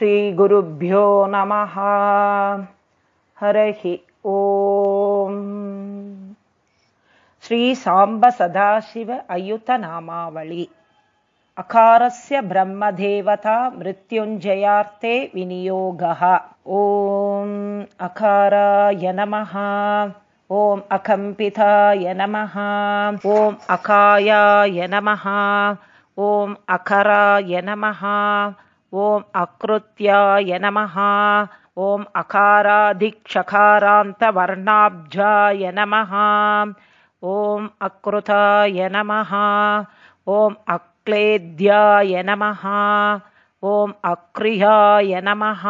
श्रीगुरुभ्यो नमः। हरहि ॐ श्रीसाम्ब सदाशिव अयुतनामावळि। अकारस्य ब्रह्मदेवता मृत्युञ्जयार्थे विनियोगः। ॐ अकाराय नमः। ॐ अकम्पिताय नमः। ॐ अकायाय नमः। ॐ अकराय नमः ॐ अकृत्याय नमः। ॐ अकाराधिक्षकारान्तवर्णाब्जाय नमः। ॐ अकृताय नमः। ॐ अक्लेद्याय नमः। ॐ अक्रियाय नमः।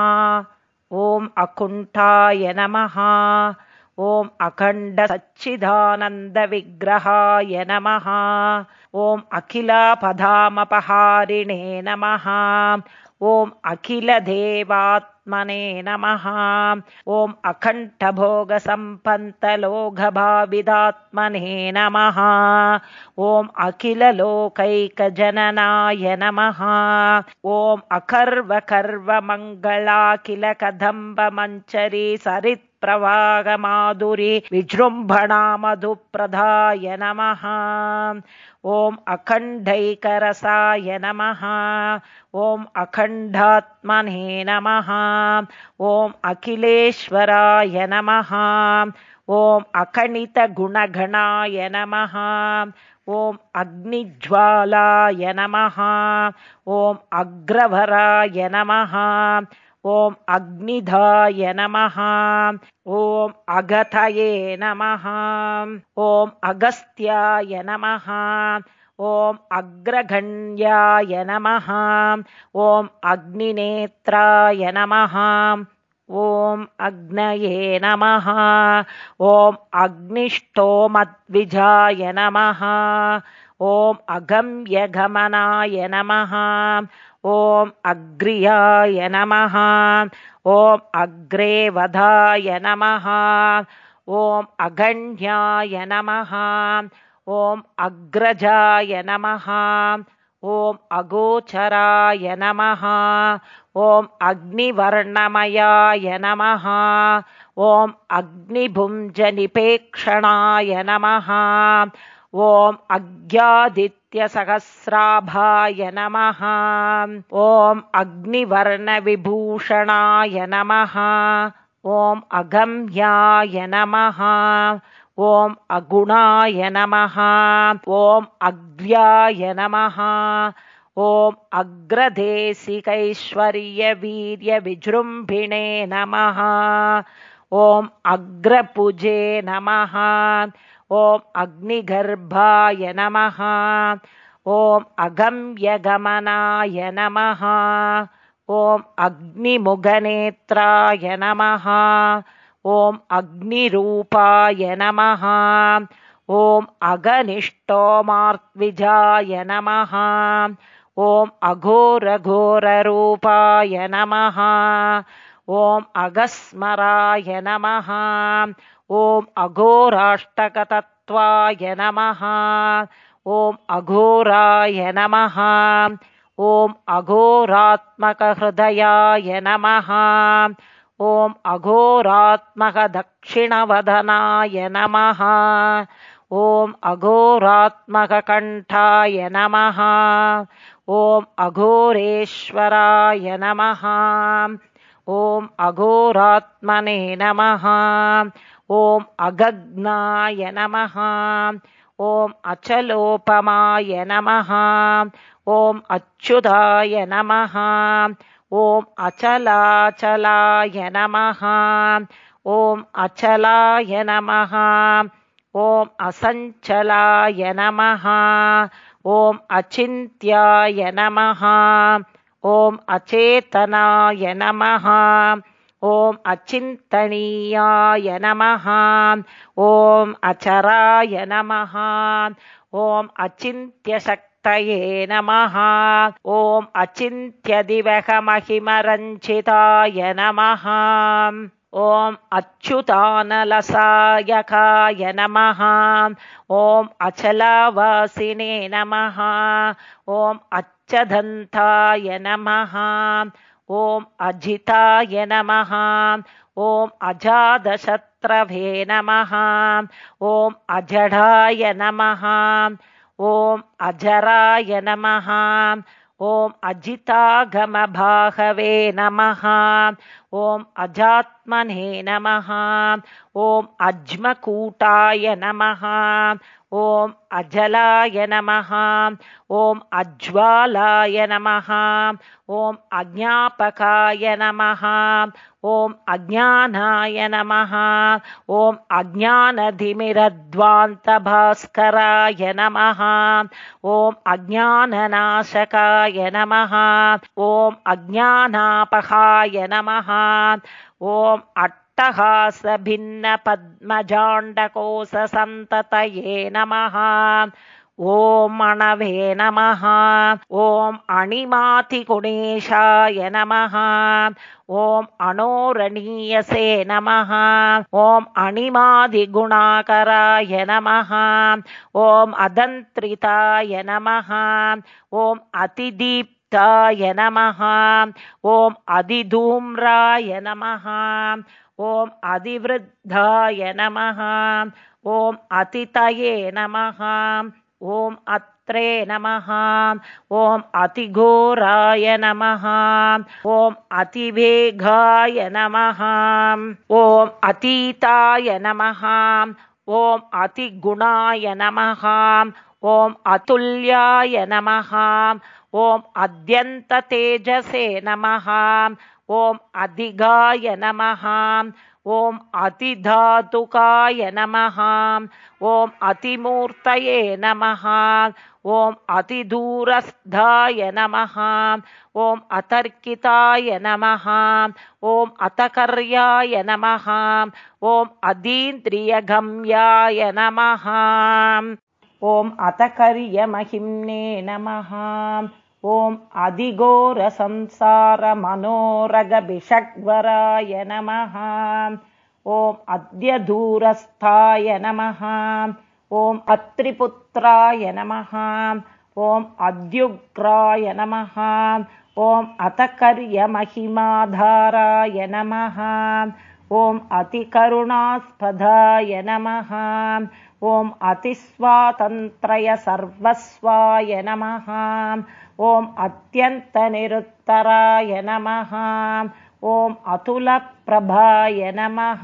ॐ अकुण्ठाय नमः। ॐ अखण्डसच्चिदानन्दविग्रहाय नमः। ॐ अखिलपधामपहारिणे नमः ॐ अखिलदेवात्मने नमः। ॐ अकण्ठभोगसम्पन्तलोघभाविदात्मने नमः। ॐ अखिललोकैकजननाय नमः। ॐ अकर्वकर्वमङ्गलाखिलकदम्बमञ्चरी सरित् प्रवागमाधुरि विजृम्भणा मधुप्रदाय नमः ॐ अखण्डैकरसाय नमः। ॐ अखण्डात्मने नमः। ॐ अखिलेश्वराय नमः। ॐ अखणितगुणगणाय नमः। ॐ अग्निज्वालाय नमः। ॐ अग्रवराय नमः ॐ अग्निधाय नमः। ॐ अगतये नमः। ॐ अगस्त्याय नमः। ॐ अग्रगण्याय नमः। ॐ अग्निनेत्राय नमः। ॐ अग्नये नमः। ॐ अग्निष्टोमद्विजाय नमः। ॐ अगम्यगमनाय नमः ॐ अग्र्याय नमः। ॐ अग्रेवधाय नमः। ॐ अगण्याय नमः। ॐ अग्रजाय नमः। ॐ अगोचराय नमः। ॐ अग्निवर्णमयाय नमः। ॐ अग्निभुञ्जनिपेक्षणाय नमः ॐ अज्ञादित्यसहस्राभाय नमः। ॐ अग्निवर्णविभूषणाय नमः। ॐ अगम्याय नमः। ॐ अगुणाय नमः। ॐ अग्र्याय नमः। ॐ अग्रदेशिकैश्वर्यवीर्यविजृम्भिणे नमः। ॐ अग्रपुजे नमः ॐ अग्निगर्भाय नमः। ॐ अगम्यगमनाय नमः। ॐ अग्निमुगनेत्राय नमः। ॐ अग्निरूपाय नमः। ॐ अगनिष्टोमार्त्विजाय नमः। ॐ अघोरघोररूपाय नमः। ॐ अगस्मराय नमः ॐ अघोराष्टकतत्त्वाय नमः। ॐ अघोराय नमः। ॐ अघोरात्मकहृदयाय नमः। ॐ अघोरात्मकदक्षिणवदनाय नमः। ॐ अघोरात्मककण्ठाय नमः। ॐ अघोरेश्वराय नमः। ॐ अघोरात्मने नमः ॐ अगग्नाय नमः। ॐ अचलोपमाय नमः। ॐ अच्युताय नमः। ॐ अचलाचलाय नमः। ॐ अचलाय नमः। ॐ असञ्चलाय नमः। ॐ अचिन्त्याय नमः। ॐ अचेतनाय नमः ॐ अचिन्तनीयाय नमः ॐ अचराय नमः ॐ अचिन्त्यशक्तये नमः ॐ अचिन्त्यदिवहमहिमरञ्चिताय नमः ॐ अच्युतानलसायकाय नमः ॐ अचलावासिने नमः ॐ अच्छदन्ताय नमः ॐ अजिताय नमः। ॐ अजादशत्रभे नमः। ॐ अजडाय नमः। ॐ अजराय नमः। ॐ अजितागमभाहवे नमः। ॐ अजात्मने नमः। ॐ अज्मकूटाय नमः ॐ अजलाय नमः ॐ अज्वालाय नमः ॐ अज्ञापकाय नमः ॐ अज्ञानाय नमः ॐ अज्ञानधिमिरध्वान्तभास्कराय नमः ॐ अज्ञाननाशकाय नमः ॐ अज्ञानापहाय नमः ॐ अट्टहासभिन्नपद्मजाण्डकोससन्ततये नमः। ॐ अणवे नमः। ॐ अणिमातिगुणेशाय नमः। ॐ अणोरणीयसे नमः। ॐ अणिमादिगुणाकराय नमः। ॐ अदन्त्रिताय नमः। ॐ अतिदीप्ताय नमः। ॐ अधिधूम्राय नमः ॐ अधिवृद्धाय नमः ॐ अतितये नमः ॐ अत्रे नमः ॐ अतिघोराय नमः ॐ अतिवेगाय नमः ॐ अतीताय नमः ॐ अतिगुणाय नमः ॐ अतुल्याय नमः ॐ अद्यन्ततेजसे नमः ॐ अधिगाय नमः। ॐ अतिधातुकाय नमः। ॐ अतिमूर्तये नमः। ॐ अतिदूरस्थाय नमः। ॐ अतर्किताय नमः। ॐ अतकर्याय नमः। ॐ अतीन्द्रियगम्याय नमः। ॐ अतकर्यमहिम्ने नमः। ॐ अधिघोरसंसारमनोरगभिषग्वराय नमः। ॐ अद्य दूरस्थाय नमः। ॐ अत्रिपुत्राय नमः। ॐ अद्युग्राय नमः। ॐ अतकर्यमहिमाधाराय नमः। ॐ अतिकरुणास्पदाय नमः। ॐ अतिस्वातन्त्रय सर्वस्वाय नमः ॐ अत्यन्तनिरुत्तराय नमः ॐ अतुलप्रभाय नमः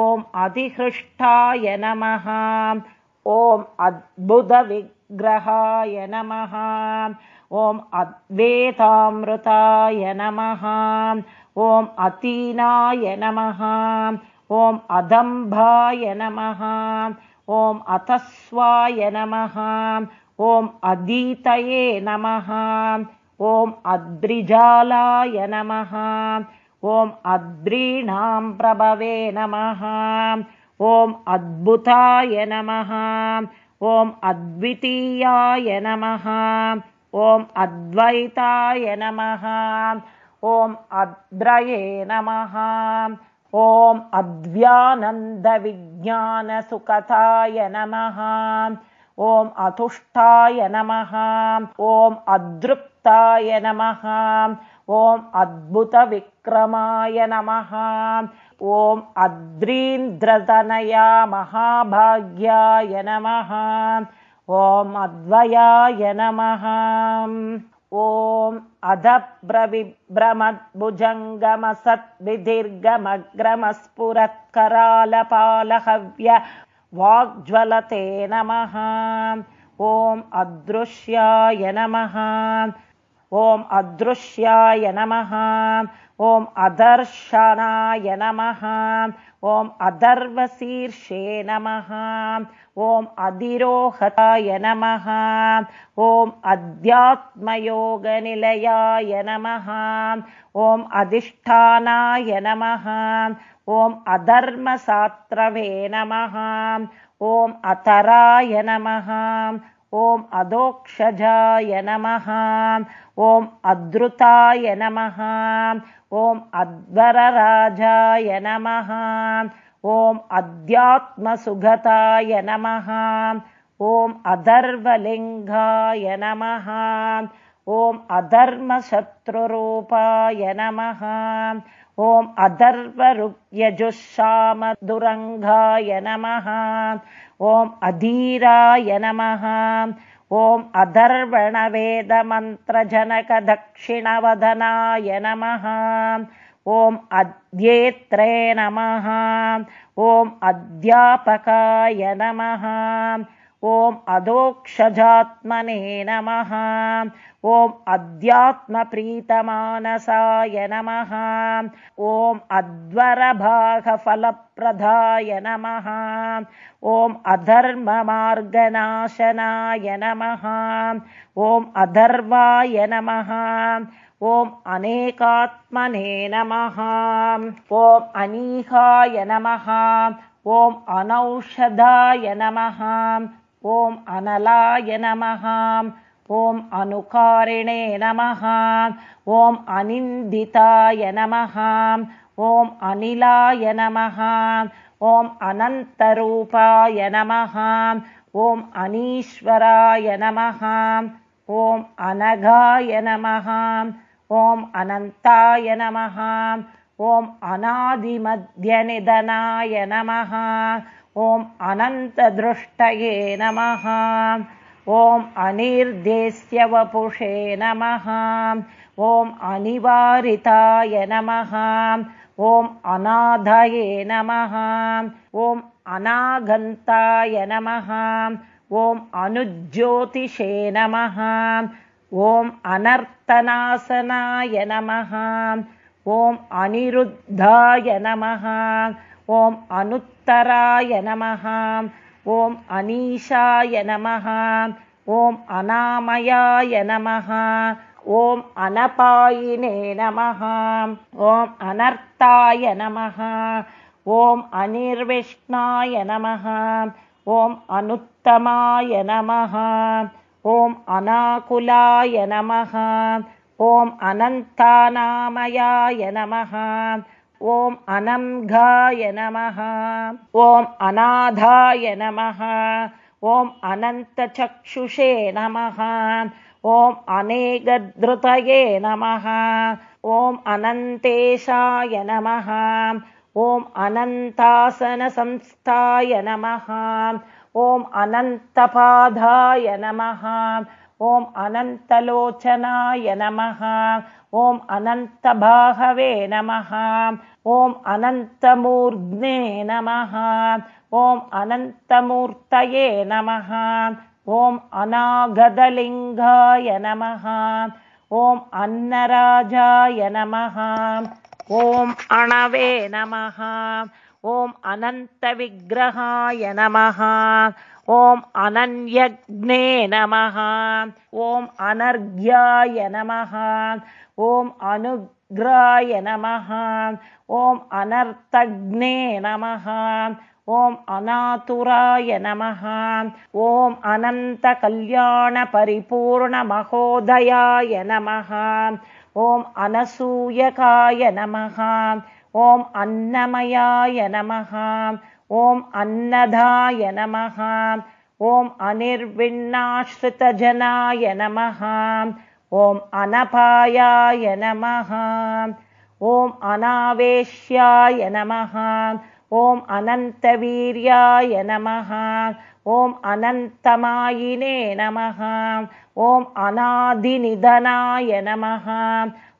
ॐ अधिहृष्टाय नमः ॐ अद्भुतविग्रहाय नमः ॐ अद्वेतामृताय नमः ॐ अतीनाय नमः ॐ अदम्भाय नमः ॐ अतस्वाय नमः ॐ अदीतये नमः। ॐ अद्रिजालाय नमः। ॐ अद्रीणां प्रभवे नमः। ॐ अद्भुताय नमः। ॐ अद्वितीयाय नमः। ॐ अद्वैताय नमः। ॐ अद्रये नमः। ॐ अद्व्यानन्दविज्ञानसुकथाय नमः ॐ अतुष्टाय नमः ॐ अदृप्ताय नमः ॐ अद्भुतविक्रमाय नमः ॐ अद्रीन्द्रतनया महाभाग्याय नमः ॐ अद्वयाय नमः ॐ अधप्रविभ्रमद्भुजङ्गमसद्विदीर्घमग्रमस्फुरत्करालपालहव्य वाग्ज्वलते नमः। ॐ अदृश्याय नमः। ॐ अदृश्याय नमः। ॐ अदर्शनाय नमः। ॐ अदर्वशीर्षे नमः। ॐ अधिरोहताय नमः। ॐ अध्यात्मयोगनिलयाय नमः। ॐ अधिष्ठानाय नमः ॐ अधर्मसात्रवे नमः ॐ अतराय नमः ॐ अधोक्षजाय नमः ॐ अद्रुताय नमः ॐ अध्वरराजाय नमः ॐ अध्यात्मसुगताय नमः ॐ अधर्वलिङ्गाय नमः ॐ अधर्मशत्रुरूपाय नमः ॐ अधर्वरुयजुःशामदुरङ्गाय नमः ॐ अधीराय नमः ॐ अधर्वणवेदमन्त्रजनकदक्षिणवदनाय नमः ॐ अद्येत्रे नमः ॐ अध्यापकाय नमः ॐ अधोक्षजात्मने नमः। ॐ अध्यात्मप्रीतमानसाय नमः। ॐ अध्वरभागफलप्रदाय नमः। ॐ अधर्ममार्गनाशनाय नमः। ॐ अधर्वाय नमः। ॐ अनेकात्मने नमः। ॐ अनीहाय नमः। ॐ अनौषधाय नमः ॐ अनलाय नमः। ॐ अनुकारिणे नमः। ॐ अनिन्दिताय नमः। ॐ अनिलाय नमः। ॐ अनन्तरूपाय नमः। ॐ अनीश्वराय नमः। ॐ अनघाय नमः। ॐ अनन्ताय नमः। ॐ अनादिमध्यनिधनाय नमः ॐ अनन्तदृष्टये नमः। ॐ अनिर्देश्य वपुषे नमः। ॐ अनिवारिताय नमः। ॐ अनाधये नमः। ॐ अनागन्ताय नमः। ॐ अनुज्योतिषे नमः। ॐ अनर्तनासनाय नमः। ॐ अनिरुद्धाय नमः। ॐ अनुत्तराय नमः। ॐ अनीशाय नमः। ॐ अनामयाय नमः। ॐ अनपायिने नमः। ॐ अनर्ताय नमः। ॐ अनिर्विष्णाय नमः। ॐ अनुत्तमाय नमः। ॐ अनाकुलाय नमः। ॐ अनन्तानामयाय नमः ॐ अनङ्घाय नमः ॐ अनाधाय नमः ॐ अनन्तचक्षुषे नमः ॐ अनेकधृतये नमः ॐ अनन्तेशाय नमः ॐ अनन्तासनसंस्थाय नमः ॐ अनन्तपादाय नमः ॐ अनन्तलोचनाय नमः ॐ अनन्तबाहवे नमः ॐ अनन्तमूर्ध्ने नमः ॐ अनन्तमूर्तये नमः ॐ अनागदलिङ्गाय नमः ॐ अन्नराजाय नमः ॐ अणवे नमः ॐ अनन्तविग्रहाय नमः ॐ अनन्यग्ने नमः। ॐ अनर्घ्याय नमः। ॐ अनुग्राय नमः। ॐ अनर्तग्ने नमः। ॐ अनातुराय नमः। ॐ अनन्तकल्याणपरिपूर्णमहोदयाय नमः। ॐ अनसूयकाय नमः। ॐ अन्नमयाय नमः ॐ अन्नदाय नमः। ॐ अनिर्विण्णाश्रितजनाय नमः। ॐ अनपायाय नमः। ॐ अनावेश्याय नमः। ॐ अनन्तवीर्याय नमः। ॐ अनन्तमायिने नमः। ॐ अनादिनिधनाय नमः।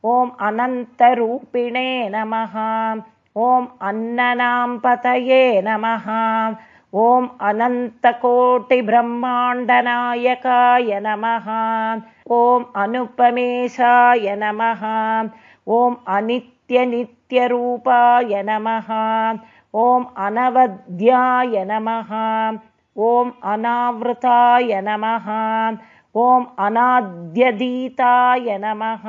ॐ अनन्तरूपिणे नमः ॐ अन्ननां पतये नमः। ॐ अनन्तकोटिब्रह्माण्डनायकाय नमः। ॐ अनुपमेशाय नमः। ॐ अनित्यनित्यरूपाय नमः। ॐ अनवद्याय नमः। ॐ अनावृताय नमः ॐ अनाद्यधीताय नमः।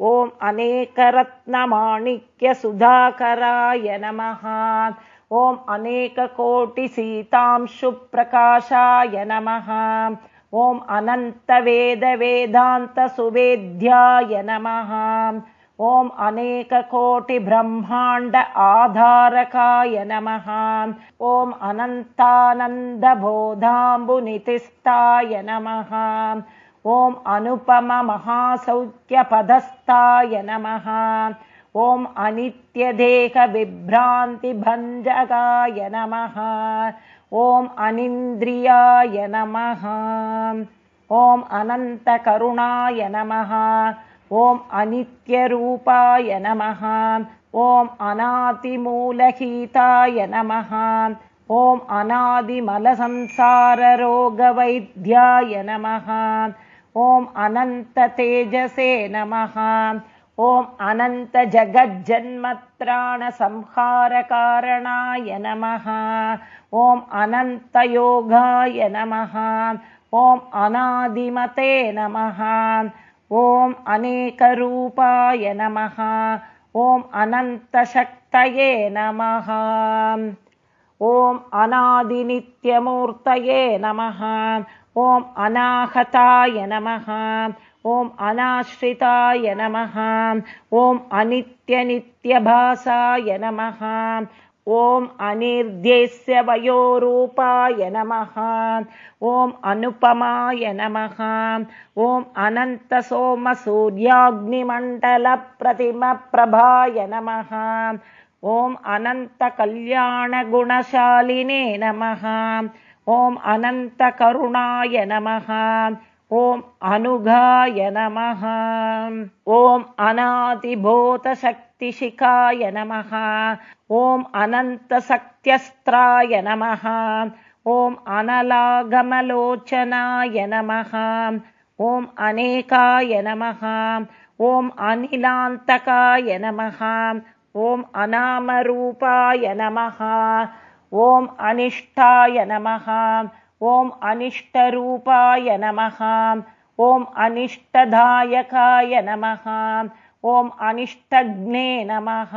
ॐ अनेकरत्नमाणिक्यसुधाकराय नमः। ॐ अनेककोटिसीतांशुप्रकाशाय नमः। ॐ अनन्तवेदवेदान्तसुवेद्याय नमः ॐ अनेककोटिब्रह्माण्ड आधारकाय नमः। ॐ अनन्तानन्दबोधाम्बुनितिस्ताय नमः। ॐ अनुपममहासौख्यपदस्थाय नमः। ॐ अनित्यदेहविभ्रान्तिभञ्जगाय नमः। ॐ अनिन्द्रियाय नमः। ॐ अनन्तकरुणाय नमः ॐ अनित्यरूपाय नमः ॐ अनादिमूलहीताय नमः ॐ अनादिमलसंसाररोगवैद्याय नमः ॐ अनन्ततेजसे नमः ॐ अनन्तजगज्जन्मत्राणसंहारकारणाय नमः ॐ अनन्तयोगाय नमः ॐ अनादिमते नमः ॐ अनेकरूपाय नमः। ॐ अनन्तशक्तये नमः। ॐ अनादिनित्यमूर्तये नमः। ॐ अनाहताय नमः। ॐ अनाश्रिताय नमः। ॐ अनित्यनित्यभासाय नमः ॐ अनिर्देस्य वयोरूपाय नमः ॐ अनुपमाय नमः ॐ अनन्तसोमसूर्याग्निमण्डलप्रतिमप्रभाय नमः ॐ अनन्तकल्याणगुणशालिने नमः ॐ अनन्तकरुणाय नमः ॐ अनुगाय नमः। ॐ अनादिभूतशक्तिशिखाय नमः। ॐ अनन्तशक्त्यस्त्राय नमः। ॐ अनलागमलोचनाय नमः। ॐ अनेकाय नमः। ॐ अनिलान्तकाय नमः। ॐ अनामरूपाय नमः। ॐ अनिष्ठाय नमः ॐ अनिष्टरूपाय नमः ॐ अनिष्टदायकाय नमः ॐ अनिष्टग्ने नमः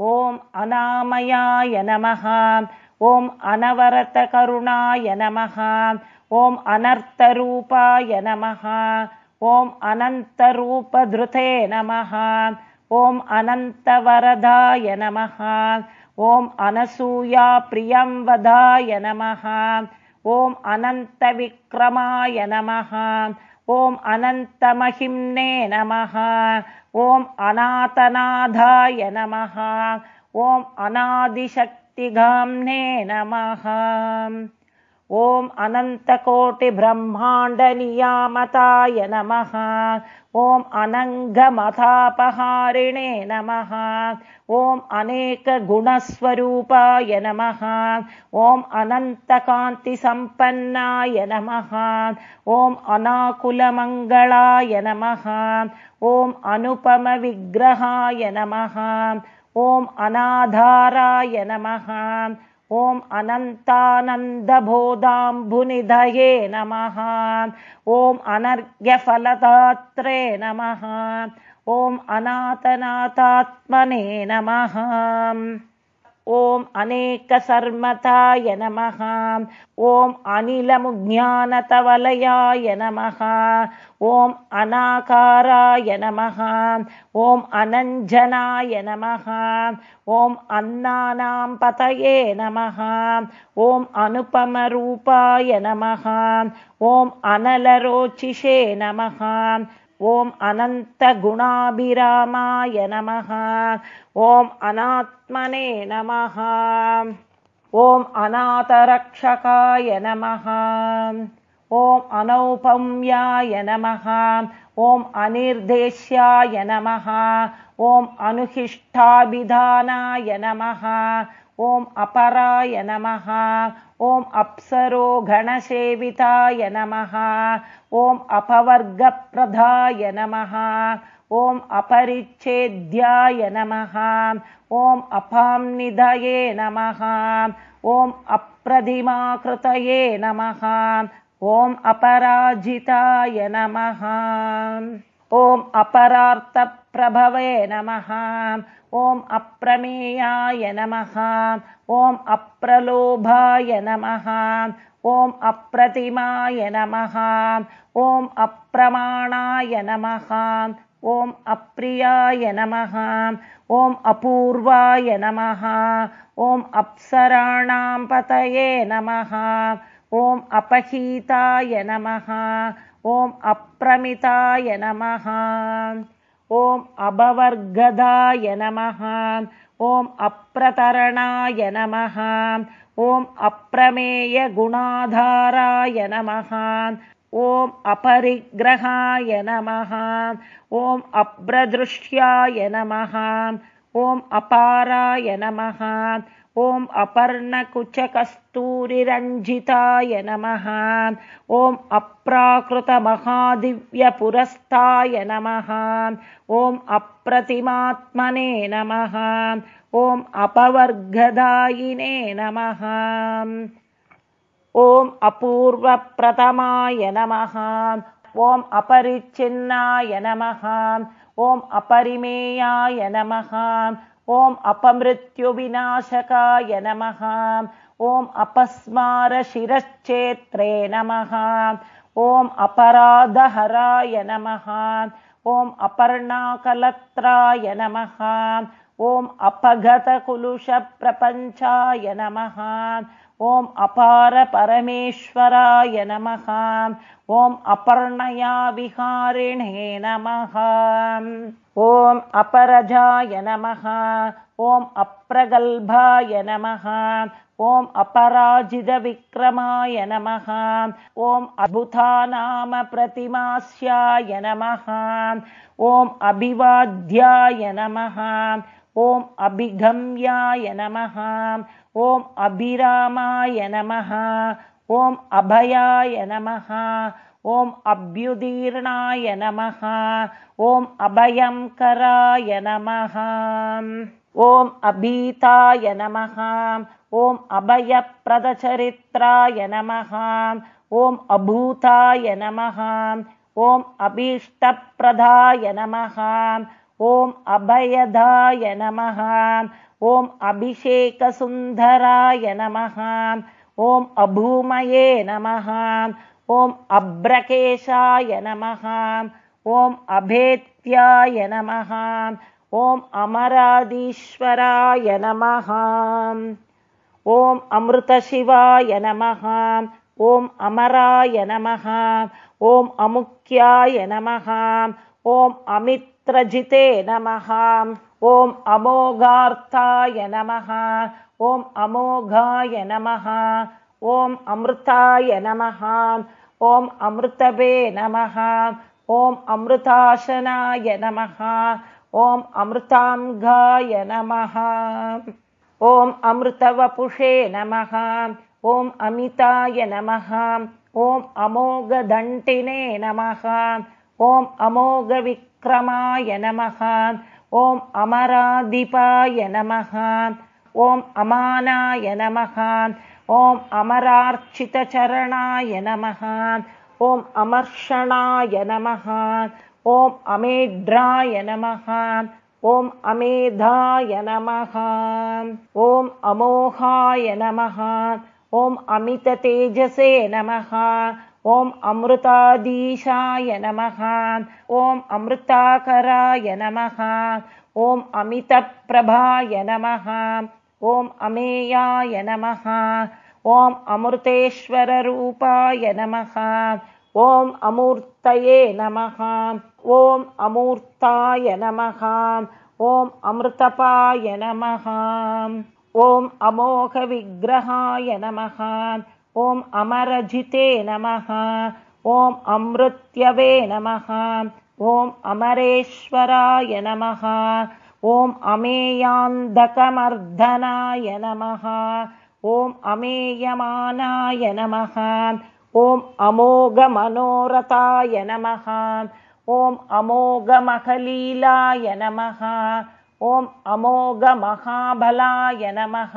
ॐ अनामयाय नमः ॐ अनवरतकरुणाय नमः ॐ अनर्थरूपाय नमः ॐ अनन्तरूपधृते नमः ॐ अनन्तवरदाय नमः ॐ अनसूयाप्रियं वदाय नमः ॐ अनन्तविक्रमाय नमः ॐ अनन्तमहिम्ने नमः ॐ अनाथनाथाय नमः ॐ अनादिशक्तिगाम्ने नमः ॐ अनन्तकोटिब्रह्माण्डनियामताय नमः। ॐ अनङ्गमथापहारिणे नमः। ॐ अनेकगुणस्वरूपाय नमः। ॐ अनन्तकान्तिसम्पन्नाय नमः। ॐ अनाकुलमङ्गलाय नमः। ॐ अनुपमविग्रहाय नमः। ॐ अनाधाराय नमः ॐ अनन्तानन्दबोधाम्बुनिधये नमः। ॐ अनर्घ्यफलदात्रे नमः। ॐ अनाथनाथात्मने नमः ॐ अनेकसर्मताय नमः ॐ अनिलमुज्ञानतवलयाय नमः ॐ अनाकाराय नमः ॐ अनञ्जनाय नमः ॐ अन्नानां पतये नमः ॐ अनुपमरूपाय नमः ॐ अनलरोचिषे नमः ॐ अनन्तगुणाभिरामाय नमः ॐ अनात्मने नमः ॐ अनाथरक्षकाय नमः ॐ अनौपम्याय नमः ॐ अनिर्देश्याय नमः ॐ अनुशिष्टाभिधानाय नमः ॐ अपराय नमः ॐ अप्सरो गणसेविताय नमः। ॐ अपवर्गप्रदाय नमः। ॐ अपरिच्छेद्याय नमः। ॐ अपांनिधये नमः। ॐ अप्रतिमाकृतये नमः। ॐ अपराजिताय नमः। ॐ अपरार्थप्रभवे नमः ॐ अप्रमेयाय नमः। ॐ अप्रलोभाय नमः। ॐ अप्रतिमाय नमः। ॐ अप्रमाणाय नमः। ॐ अप्रियाय नमः। ॐ अपूर्वाय नमः। ॐ अप्सराणां पतये नमः। ॐ अपहीताय नमः। ॐ अप्रमिताय नमः। ॐ अभवर्गदाय नमः। ॐ अप्रतरणाय नमः। ॐ अप्रमेयगुणाधाराय नमः। ॐ अपरिग्रहाय नमः। ॐ अप्रदृश्याय नमः। ॐ अपाराय नमः ॐ अपर्णकुचकस्तूरिरञ्जिताय नमः। ॐ अप्राकृतमहादिव्यपुरस्ताय नमः। ॐ अप्रतिमात्मने नमः। ॐ अपवर्गदायिने नमः। ॐ अपूर्वप्रथमाय नमः। ॐ अपरिच्छिन्नाय नमः। ॐ अपरिमेयाय नमः ॐ अपमृत्युविनाशकाय नमः। ॐ अपस्मारशिरश्चेत्रे नमः। ॐ अपराधहराय नमः। ॐ अपर्णाकलत्राय नमः। ॐ अपगतकुलुषप्रपञ्चाय नमः ॐ अपारपरमेश्वराय नमः ॐ अपर्णया विहारिणे नमः ॐ अपरजाय नमः ॐ अप्रगल्भाय नमः ॐ अपराजितविक्रमाय नमः ॐ अभुतानामप्रतिमास्याय नमः ॐ अभिवाद्याय नमः ॐ अभिगम्याय नमः ॐ अभिरामाय नमः ॐ अभयाय नमः ॐ अभ्युदीर्णाय नमः ॐ अभयङ्कराय नमः ॐ अभीताय नमः ॐ अभयप्रदचरित्राय नमः ॐ अभूताय नमः ॐ अभीष्टप्रदाय नमः ॐ अभयदाय नमः। ॐ अभिषेकसुन्दराय नमः। ॐ अभूमये नमः। ॐ अभ्रकेशाय नमः। ॐ अभेत्याय नमः। ॐ अमराधीश्वराय नमः। ॐ अमृतशिवाय नमः। ॐ अमराय नमः। ॐ अमुख्याय नमः। ॐ अमित्रजिते नमः। ॐ अमोघार्थाय नमः। ॐ अमोघाय नमः। ॐ अमृताय नमः। ॐ अमृतभे नमः। ॐ अमृताशनाय नमः। ॐ अमृताङ्गाय नमः। ॐ अमृतवपुषे नमः। ॐ अमिताय नमः। ॐ अमोघदण्टिने नमः ॐ अमोघविक्रमाय नमः। ॐ अमराधिपाय नमः। ॐ अमानाय नमः। ॐ अमरार्चितचरणाय नमः। ॐ अमर्षणाय नमः। ॐ अमेढ्राय नमः। ॐ अमेधाय नमः। ॐ अमोहाय नमः। ॐ अमिततेजसे नमः। ॐ अमृताधीशाय नमः। ॐ अमृताकराय नमः। ॐ अमितप्रभाय नमः। ॐ अमेयाय नमः। ॐ अमृतेश्वररूपाय नमः। ॐ अमूर्तये नमः। ॐ अमूर्ताय नमः। ॐ अमृतपाय नमः। ॐ अमोघविग्रहाय नमः ॐ अमरजिते नमः। ॐ अमृत्यवे नमः। ॐ अमरेश्वराय नमः। ॐ अमेयान्धकमर्दनाय नमः। ॐ अमेयमानाय नमः। ॐ अमोघमनोरथाय नमः। ॐ अमोघमखलीलाय नमः। ॐ अमोघमहाबलाय नमः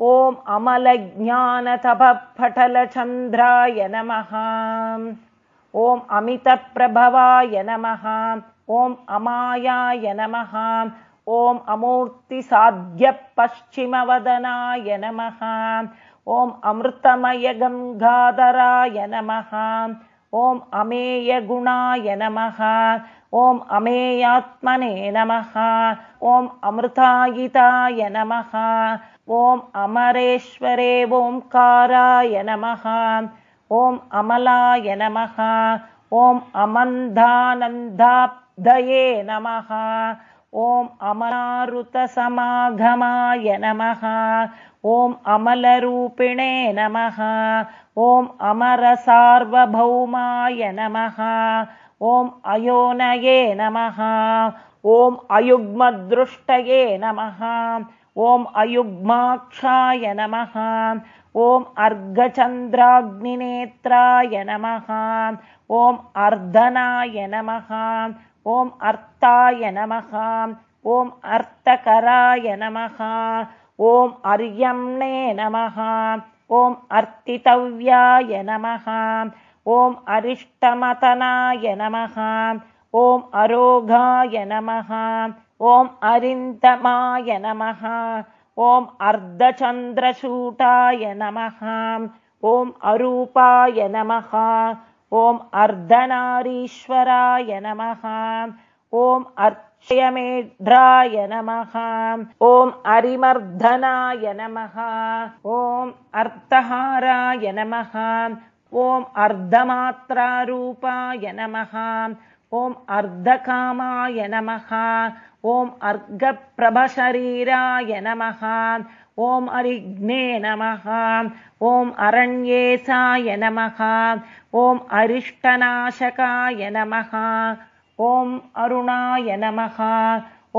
ॐ अमलज्ञानतपपटलचन्द्राय नमः। ॐ अमितप्रभवाय नमः। ॐ अमायाय नमः। ॐ अमूर्तिसाध्यपश्चिमवदनाय नमः। ॐ अमृतमयगङ्गाधराय नमः। ॐ अमेयगुणाय नमः। ॐ अमेयात्मने नमः। ॐ अमृतायिताय नमः ॐ अमरेश्वरे ओङ्काराय नमः ॐ अमलाय नमः ॐ अमन्धानन्दाब्धये नमः ॐ अमरारुतसमागमाय नमः ॐ अमलरूपिणे नमः ॐ अमरसार्वभौमाय नमः ॐ अयोनये नमः ॐ अयुग्मदृष्टये नमः ॐ अयुग्माक्षाय नमः। ॐ अर्घचन्द्राग्निनेत्राय नमः। ॐ अर्धनाय नमः। ॐ अर्ताय नमः। ॐ अर्थकराय नमः। ॐ अर्यम्णे नमः। ॐ अर्तितव्याय नमः। ॐ अरिष्टमतनाय नमः। ॐ अरोगाय नमः ॐ अरिन्दमाय नमः ॐ अर्धचन्द्रचूटाय नमः ॐ अरूपाय नमः ॐ अर्धनारीश्वराय नमः ॐ अर्च्यमेढ्राय नमः ॐ अरिमर्धनाय नमः ॐ अर्थहाराय नमः ॐ अर्धमात्रारूपाय नमः ॐ अर्धकामाय नमः ॐ अर्घप्रभशरीराय नमः ॐ अरिघ्ने नमः ॐ अरण्येसाय नमः ॐ अरिष्टनाशकाय नमः ॐ अरुणाय नमः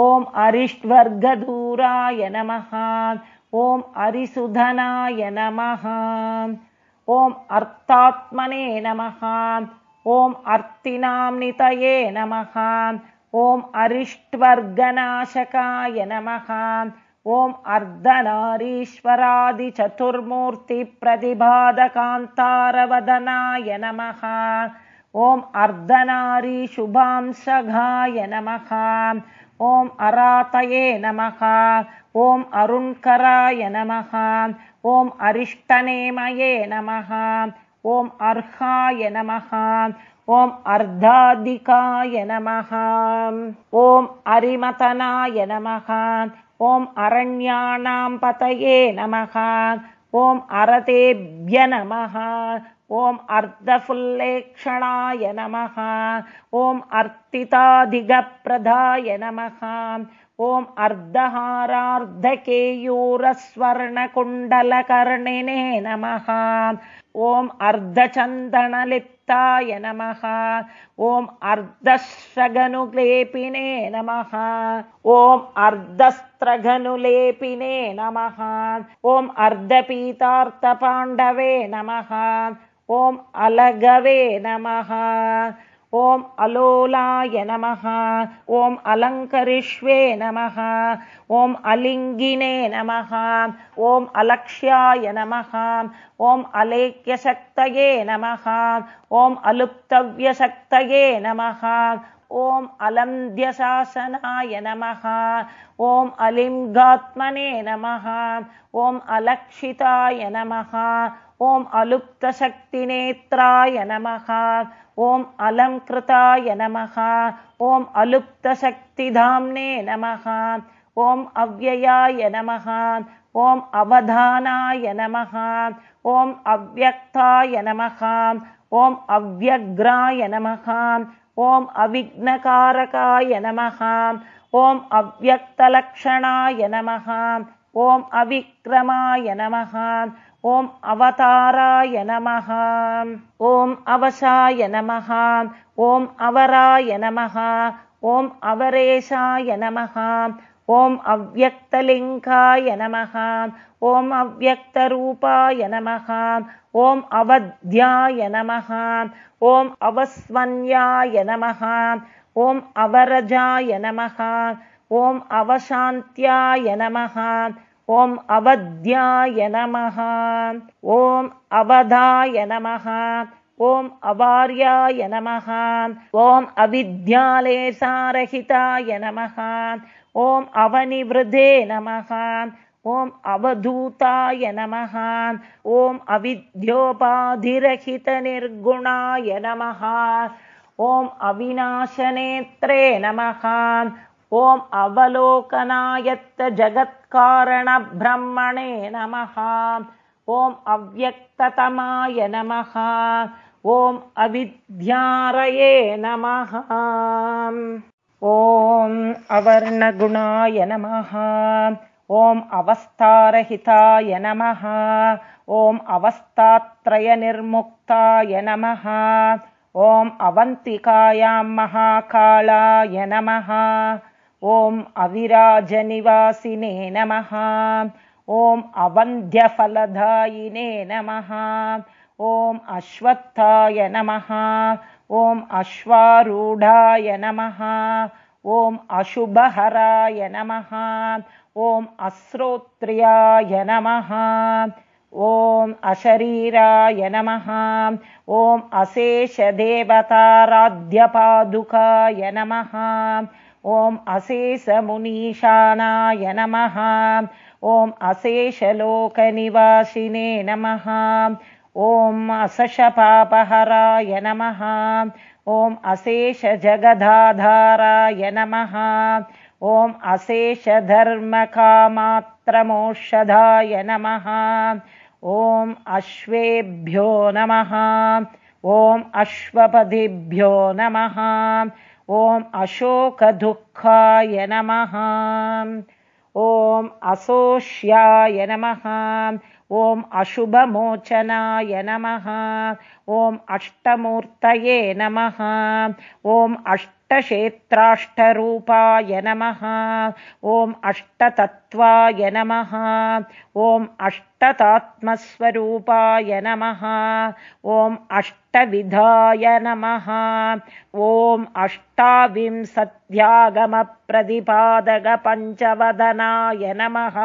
ॐ अरिष्ट्वर्गदूराय नमः ॐ अरिसुधनाय नमः ॐ अर्तात्मने नमः ॐ अर्तिनाम्नितये नमः। ॐ अरिष्ट्वर्गनाशकाय नमः। ॐ अर्धनारीश्वरादिचतुर्मूर्तिप्रतिभादकान्तारवदनाय नमः। ॐ अर्धनारीशुभांशघाय नमः। ॐ अरातये नमः। ॐ अरुण्कराय नमः। ॐ अरिष्टनेमये नमः ॐ अर्हाय नमः ॐ अर्धाधिकाय नमः ॐ अरिमतनाय नमः ॐ अरण्याणां पतये नमः ॐ अरतेभ्य नमः ॐ अर्धफुल्लेक्षणाय नमः ॐ अर्तिताधिगप्रदाय नमः ॐ अर्धहारार्धकेयूरस्वर्णकुण्डलकर्णिने नमः ॐ अर्धचन्दनलिप्ताय नमः ॐ अर्धश्रगनुलेपिने नमः ॐ अर्धस्त्रघनुलेपिने नमः ॐ अर्धपीतार्थपाण्डवे नमः ॐ अलगवे नमः ॐ अलोलाय नमः ॐ अलङ्करिष्वे नमः ॐ अलिङ्गिने नमः ॐ अलक्ष्याय नमः ॐ अलेख्यशक्तये नमः ॐ अलुप्तव्यशक्तये नमः ॐ अलन्द्यशासनाय नमः ॐ अलिङ्गात्मने नमः ॐ अलक्षिताय नमः ॐ अलुप्तशक्तिनेत्राय नमः ॐ अलङ्कृताय नमः ॐ अलुप्तशक्तिधाम्ने नमः ॐ अव्ययाय नमः ॐ अवधानाय नमः ॐ अव्यक्ताय नमः ॐ अव्यग्राय नमः ॐ अविघ्नकारकाय नमः ॐ अव्यक्तलक्षणाय नमः ॐ अविक्रमाय नमः ॐ अवताराय नमः। ॐ अवशाय नमः। ॐ अवराय नमः। ॐ अवरेशाय नमः। ॐ अव्यक्तलिङ्गाय नमः। ॐ अव्यक्तरूपाय नमः। ॐ अवध्याय नमः। ॐ अवस्वन्याय नमः। ॐ अवरजाय नमः। ॐ अवशान्त्याय नमः ॐ अवध्याय नमः। ॐ अवधाय नमः। ॐ अवार्याय नमः। ॐ अविद्यालेसारहिताय नमः। ॐ अवनिवृधे नमः। ॐ अवधूताय नमः। ॐ अविद्योपाधिरहितनिर्गुणाय नमः। ॐ अविनाशनेत्रे नमः ॐ अवलोकनायत्तजगत्कारणब्रह्मणे नमः ॐ अव्यक्ततमाय नमः ॐ अविद्यारये नमः ॐ अवर्णगुणाय नमः ॐ अवस्थारहिताय नमः ॐ अवस्थात्रयनिर्मुक्ताय नमः ॐ अवन्तिकायां महाकालाय नमः ॐ अविराजनिवासिने नमः। ॐ अवन्ध्यफलदायिने नमः। ॐ अश्वत्थाय नमः। ॐ अश्वारूढाय नमः। ॐ अशुभहराय नमः। ॐ अश्रोत्र्याय नमः। ॐ अशरीराय नमः। ॐ अशेषदेवताराध्यपादुकाय नमः ॐ अशेषमुनीशानाय नमः। ॐ अशेषलोकनिवासिने नमः। ॐ असशपापहराय नमः। ॐ अशेषजगदाधाराय नमः। ॐ अशेषधर्मकामात्रमोषधाय नमः। ॐ अश्वेभ्यो नमः। ॐ अश्वपदिभ्यो नमः ॐ अशोकदुःखाय नमः। ॐ असोष्याय नमः। ॐ अशुभमोचनाय नमः। ॐ अष्टमूर्तये नमः। ॐ अष्ट अष्टक्षेत्राष्टरूपाय नमः। ॐ अष्टतत्त्वाय नमः। ॐ अष्टतात्मस्वरूपाय नमः। ॐ अष्टविधाय नमः। ॐ अष्टाविंसत्यागमप्रतिपादकपञ्चवदनाय नमः।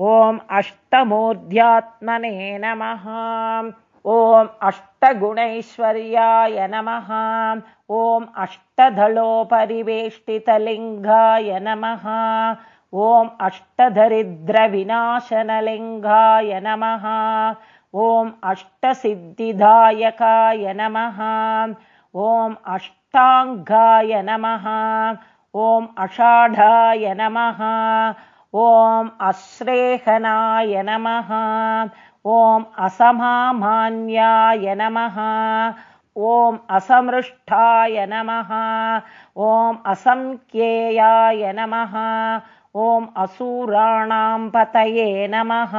ॐ अष्टमूर्ध्यात्मने नमः ॐ अष्टगुणैश्वर्याय नमः। ॐ अष्टधलोपरिवेष्टितलिङ्गाय नमः। ॐ अष्टधरिद्रविनाशनलिङ्गाय नमः। ॐ अष्टसिद्धिदायकाय नमः। ॐ अष्टाङ्गाय नमः। ॐ अषाढाय नमः। ॐ अश्रेहनाय नमः ॐ असमामान्याय नमः। ॐ असमृष्ठाय नमः। ॐ असङ्ख्येयाय नमः। ॐ असूराणां पतये नमः।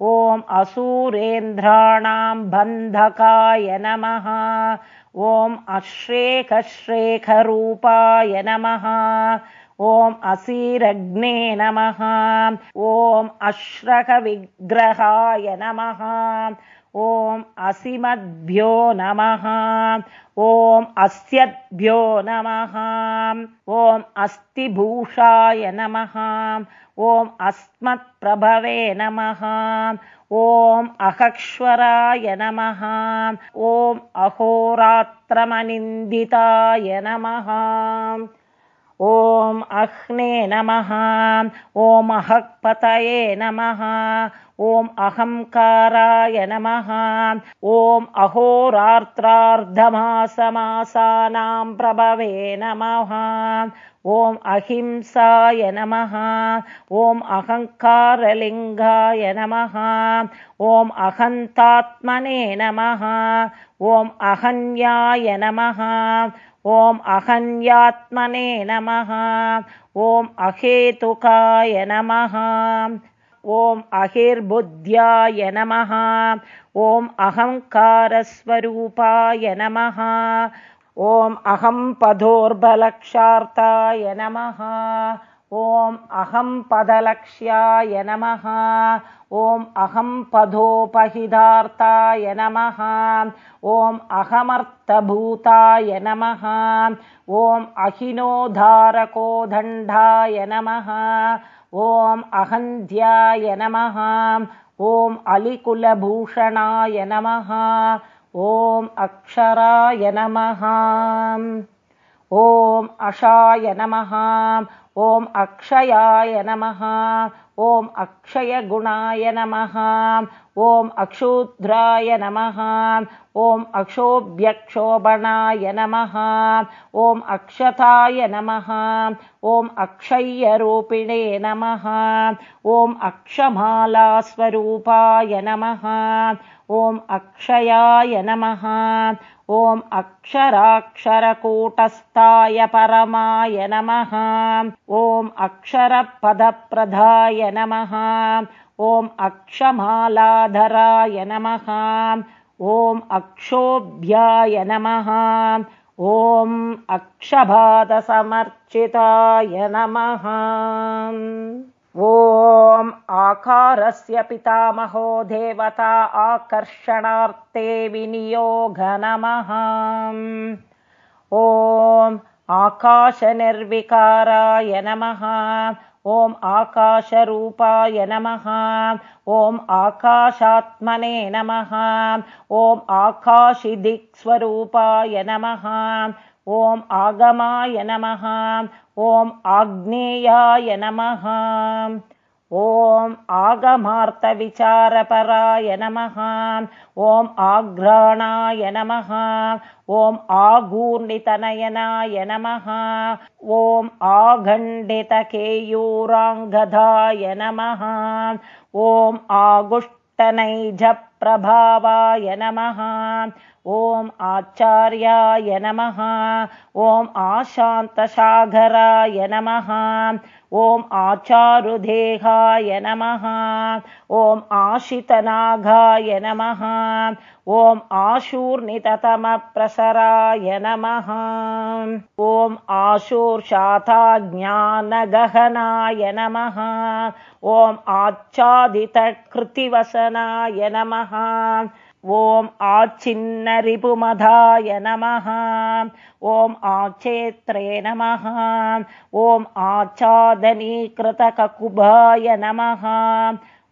ॐ असूरेन्द्राणां बन्धकाय नमः। ॐ अश्रेखश्रेखरूपाय नमः ॐ असीरग्ने नमः। ॐ अश्रकविग्रहाय नमः। ॐ असिमद्भ्यो नमः। ॐ अस्यद्भ्यो नमः। ॐ अस्तिभूषाय नमः। ॐ अस्मत्प्रभवे नमः। ॐ अहक्ष्वराय नमः। ॐ अहोरात्रमनिन्दिताय नमः ॐ अह्ने नमः ॐ अहक्पतये नमः ॐ अहङ्काराय नमः ॐ अहोरात्रार्धमासमासानां प्रभवे नमः ॐ अहिंसाय नमः ॐ अहङ्कारलिङ्गाय नमः ॐ अहन्तात्मने नमः ॐ अहन्याय नमः ॐ अहन्यात्मने नमः। ॐ अहेतुकाय नमः। ॐ अहिर्बुद्ध्याय नमः। ॐ अहङ्कारस्वरूपाय नमः। ॐ अहं पदोर्बलक्षार्ताय नमः ॐ अहं पदलक्ष्याय नमः। ॐ अहं पदोपहितार्ताय नमः। ॐ अहमर्थभूताय नमः। ॐ अहिनोधारकोदण्डाय नमः। ॐ अहन्ध्याय नमः। ॐ अलिकुलभूषणाय नमः। ॐ अक्षराय नमः। ॐ अशाय नमः ॐ अक्षयाय नमः। ॐ अक्षयगुणाय नमः। ॐ अक्षूद्राय नमः। ॐ अक्षोभ्यक्षोभणाय नमः। ॐ अक्षताय नमः। ॐ अक्षय्यरूपिणे नमः। ॐ अक्षमालास्वरूपाय नमः। ॐ अक्षयाय नमः ॐ अक्षराक्षरकूटस्थाय परमाय नमः। ॐ अक्षरपदप्रधाय नमः। ॐ अक्षमालाधराय नमः। ॐ अक्षोभ्याय नमः। ॐ अक्षभातसमर्चिताय नमः ॐ आकारस्य पितामहो देवता आकर्षणार्थे विनियोग नमः ॐ आकाशनिर्विकाराय नमः। ॐ आकाशरूपाय नमः। ॐ आकाशात्मने नमः। ॐ आकाशिदिक्स्वरूपाय नमः ॐ आगमाय नमः। ॐ आग्नेयाय नमः। ॐ आगमार्तविचारपराय नमः। ॐ आघ्राणाय नमः। ॐ आगूर्णितनयनाय नमः। ॐ आगण्डितकेयूराङ्गधाय नमः। ॐ आगुष्टनैजप्रभावाय नमः। ॐ आचार्याय नमः। ॐ आशान्तसागराय नमः। ॐ आचारुदेहाय नमः। ॐ आशितनागाय नमः। ॐ आशूर्णिततमप्रसराय नमः। ॐ आशूर्षाताज्ञानगहनाय नमः। ॐ आच्छादितकृतिवसनाय नमः ॐ आचिन्नरिपुमधाय नमः। ॐ आचेत्रे नमः। ॐ आचादनीकृतककुभाय नमः।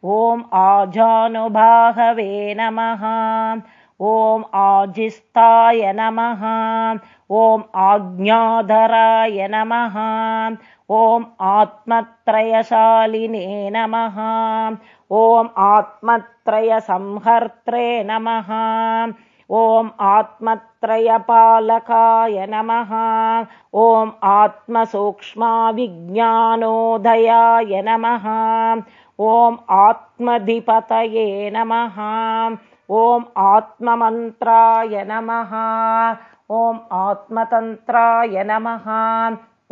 ॐ आजानुबाहवे नमः। ॐ आजिस्ताय नमः। ॐ आज्ञाधराय नमः। ॐ आत्मत्रयशालिने नमः ॐ आत्मत्रयसंहर्त्रे नमः। ॐ आत्मत्रयपालकाय नमः। ॐ आत्मसूक्ष्माविज्ञानोदयाय नमः। ॐ आत्मधिपतये नमः। ॐ आत्ममन्त्राय नमः। ॐ आत्मतन्त्राय नमः।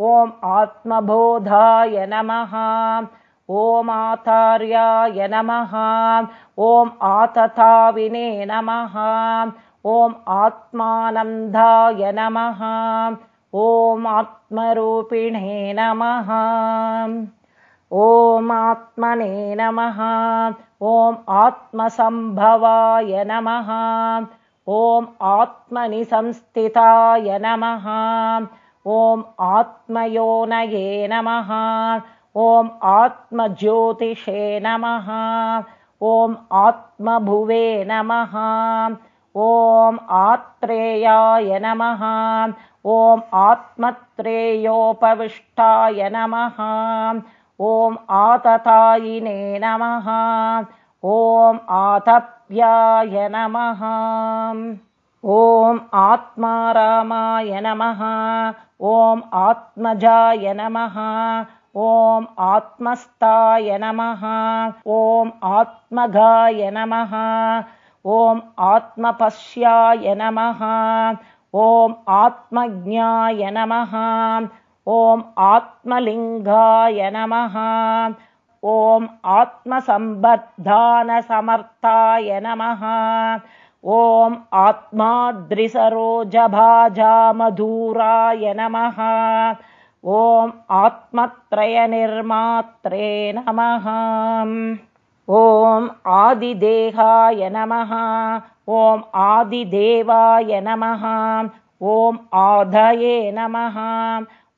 ॐ आत्मबोधाय नमः ॐ आचार्याय नमः। ॐ आतताविने नमः। ॐ आत्मानन्दाय नमः। ॐ आत्मरूपिणे नमः। ॐ आत्मने नमः। ॐ आत्मसम्भवाय नमः। ॐ आत्मनि संस्थिताय नमः। ॐ आत्मयोनये नमः ॐ आत्मज्योतिषे नमः। ॐ आत्मभुवे नमः। ॐ आत्रेयाय नमः। ॐ आत्मत्रेयोपविष्टाय नमः। ॐ आततायिने नमः। ॐ आतप्याय नमः। ॐ आत्मारामाय नमः। ॐ आत्मजाय नमः ॐ आत्मस्ताय नमः। ॐ आत्मगाय नमः। ॐ आत्मपश्याय नमः। ॐ आत्मज्ञाय नमः। ॐ आत्मलिङ्गाय नमः। ॐ आत्मसम्बद्धानसमर्थाय नमः। ॐ आत्माद्रिसरोजभाजामधूराय नमः ॐ आत्मत्रयनिर्मात्रे नमः। ॐ आदिदेहाय नमः। ॐ आदिदेवाय नमः। ॐ आधये नमः।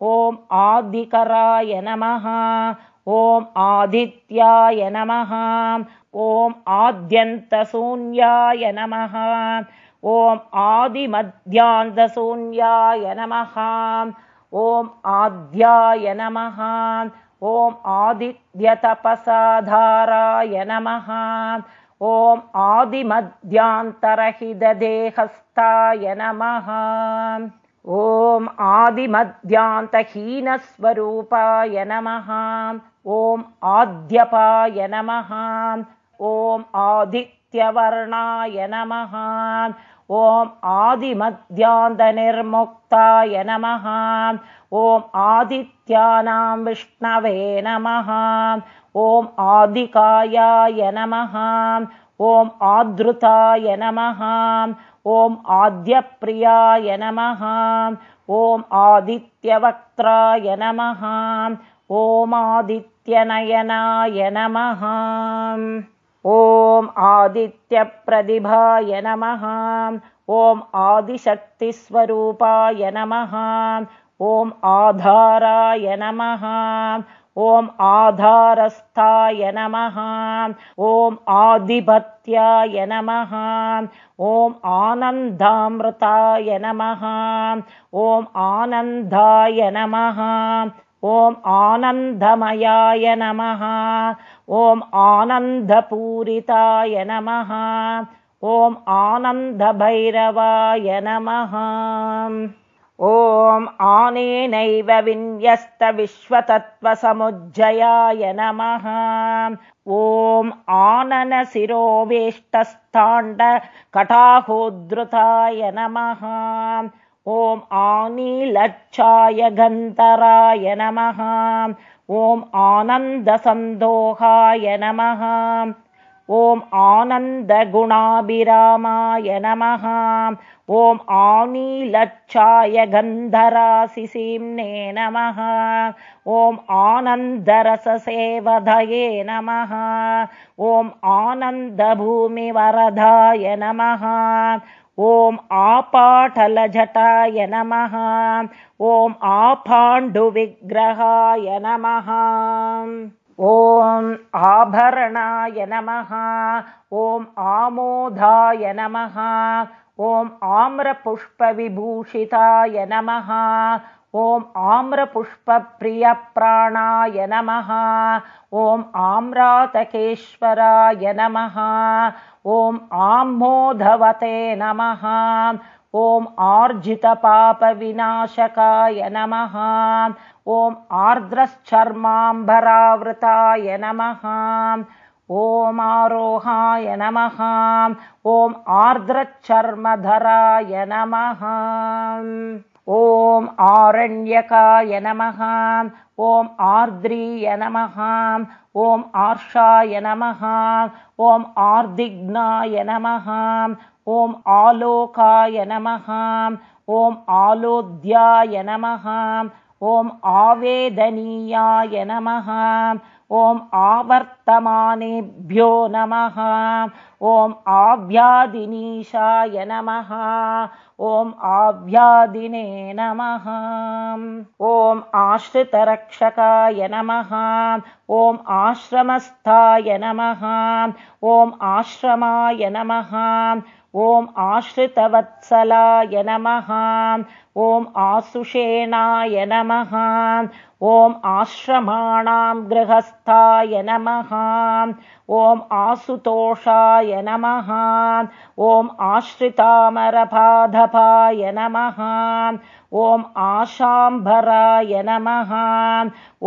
ॐ आदिकराय नमः। ॐ आदित्याय नमः। ॐ आद्यन्तशून्याय नमः। ॐ आदिमध्यान्तशून्याय नमः ॐ आद्याय नमः। ॐ आदित्यतपसाधाराय नमः। ॐ आदिमध्यान्तरहितदेहस्ताय नमः। ॐ आदिमध्यान्तहीनस्वरूपाय नमः। ॐ आद्यपाय नमः। ॐ आदित्यवर्णाय नमः ॐ आदिमध्यान्तनिर्मुक्ताय नमः ॐ आदित्यानां विष्णवे नमः ॐ आदिकायाय नमः ॐ आदृताय नमः ॐ आद्यप्रियाय नमः ॐ आदित्यवक्त्राय नमः ॐ आदित्यनयनाय नमः ॐ आदित्यप्रतिभाय नमः। ॐ आदिशक्तिस्वरूपाय नमः। ॐ आधाराय नमः। ॐ आधारस्थाय नमः। ॐ आधिपत्याय नमः। ॐ आनन्दामृताय नमः। ॐ आनन्दाय नमः। ॐ आनन्दमयाय नमः ॐ आनन्दपूरिताय नमः। ॐ आनन्दभैरवाय नमः। ॐ आनेनैव विन्यस्तविश्वतत्त्वसमुज्जयाय नमः। ॐ आननशिरोवेष्टस्ताण्डकटाहोद्धृताय नमः। ॐ आनीलच्छाय गन्धराय नमः ॐ आनन्दसन्दोहाय नमः। ॐ आनन्दगुणाभिरामाय नमः। ॐ आनीलच्छाय गन्धरासिसीम्ने नमः। ॐ आनन्दरससेवधये नमः। ॐ आनन्दभूमिवरदाय नमः ॐ आपाटलजटाय नमः ॐ आपाण्डुविग्रहाय नमः ॐ आभरणाय नमः ॐ आमोदाय नमः ॐ आम्रपुष्पविभूषिताय नमः ॐ आम्रपुष्पप्रियप्राणाय नमः ॐ आम्रातकेश्वराय नमः ॐ आम्मोधवते नमः ॐ आर्जितपापविनाशकाय नमः ॐ आर्द्रश्चर्माम्बरावृताय नमः ॐ आरोहाय नमः। ॐ आर्द्रचर्मधराय नमः। ॐ आरण्यकाय नमः। ॐ आर्द्रीय नमः। ॐ आर्षाय नमः। ॐ आर्दिग्नाय नमः। ॐ आलोकाय नमः। ॐ आलोद्याय नमः। ॐ आवेदनीयाय नमः ॐ आवर्तमानेभ्यो नमः ॐ आव्यादिनीशाय नमः ॐ आव्यादिने नमः ॐ आश्रितरक्षकाय नमः ॐ आश्रमस्थाय नमः ॐ आश्रमाय नमः ॐ आश्रितवत्सलाय नमः ॐ आसुषेणाय नमः ॐ आश्रमाणां गृहस्थाय नमः ॐ आसुतोषाय नमः ॐ आश्रितामरपाधपाय नमः ॐ आशाम्भराय नमः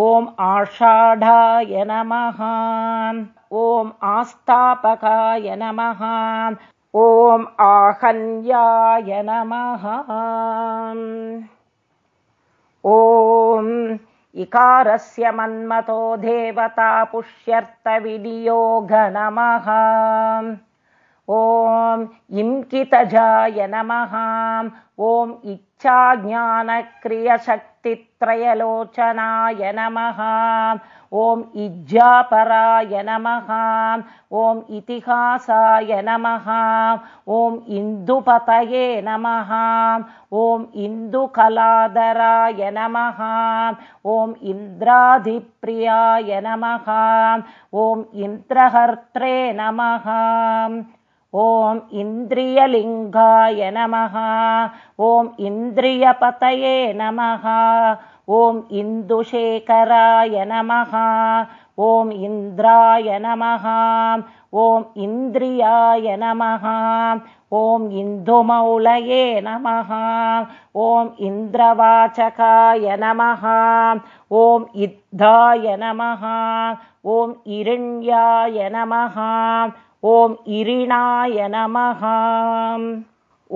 ॐ आषाढाय नमः ॐ आस्थापकाय नमः ॐ आहन्याय नमः। ॐ इकारस्य मन्मतो देवता पुष्यर्थविनियोग नमः ॐ इङ्कितजाय नमः। ॐ इच्छाज्ञानक्रियशक्तित्रयलोचनाय नमः। ॐ इज्जापराय नमः। ॐ इतिहासाय नमः। ॐ इन्दुपतये नमः। ॐ इन्दुकलादराय नमः। ॐ इन्द्राधिप्रियाय नमः। ॐ इन्द्रहर्त्रे नमः ॐ इन्द्रियलिङ्गाय नमः ॐ इन्द्रियपतये नमः ॐ इन्दुशेखराय नमः ॐ इन्द्राय नमः ॐ इन्द्रियाय नमः ॐ इन्दुमौलये नमः ॐ इन्द्रवाचकाय नमः ॐ इद्धाय नमः ॐ इरिण्याय नमः ॐ इरिणाय नमः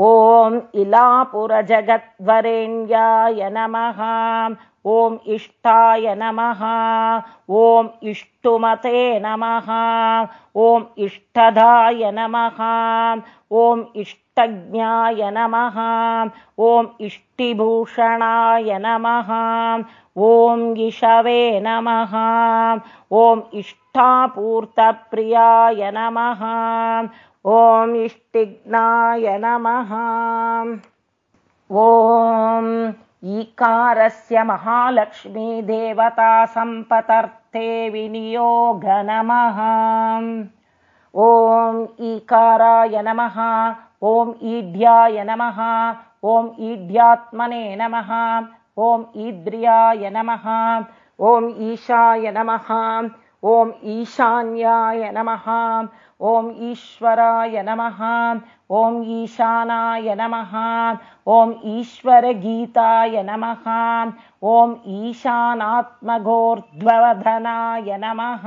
ॐ इलापुरजगद्वरेण्याय नमः ॐ इष्टाय नमः ॐ इष्टुमते नमः ॐ इष्टदाय नमः ॐ इष्टज्ञाय नमः। ॐ इष्टिभूषणाय नमः। ॐ इषवे नमः। ॐ इष्टापूर्तप्रियाय नमः। ॐ इष्टिघ्नाय नमः। ॐ ईकारस्य सम्पतर्थे विनियोग नमः। ॐ ईकाराय नमः ॐ ईड्याय नमः ॐ ईड्यात्मने नमः ॐ ईद्रियाय नमः ॐ ईशाय नमः ॐ ईशान्याय नमः ॐ ईश्वराय नमः ॐ ईशानाय नमः ॐ ईश्वरगीताय नमः ॐ ईशानात्मगोर्ध्ववधनाय नमः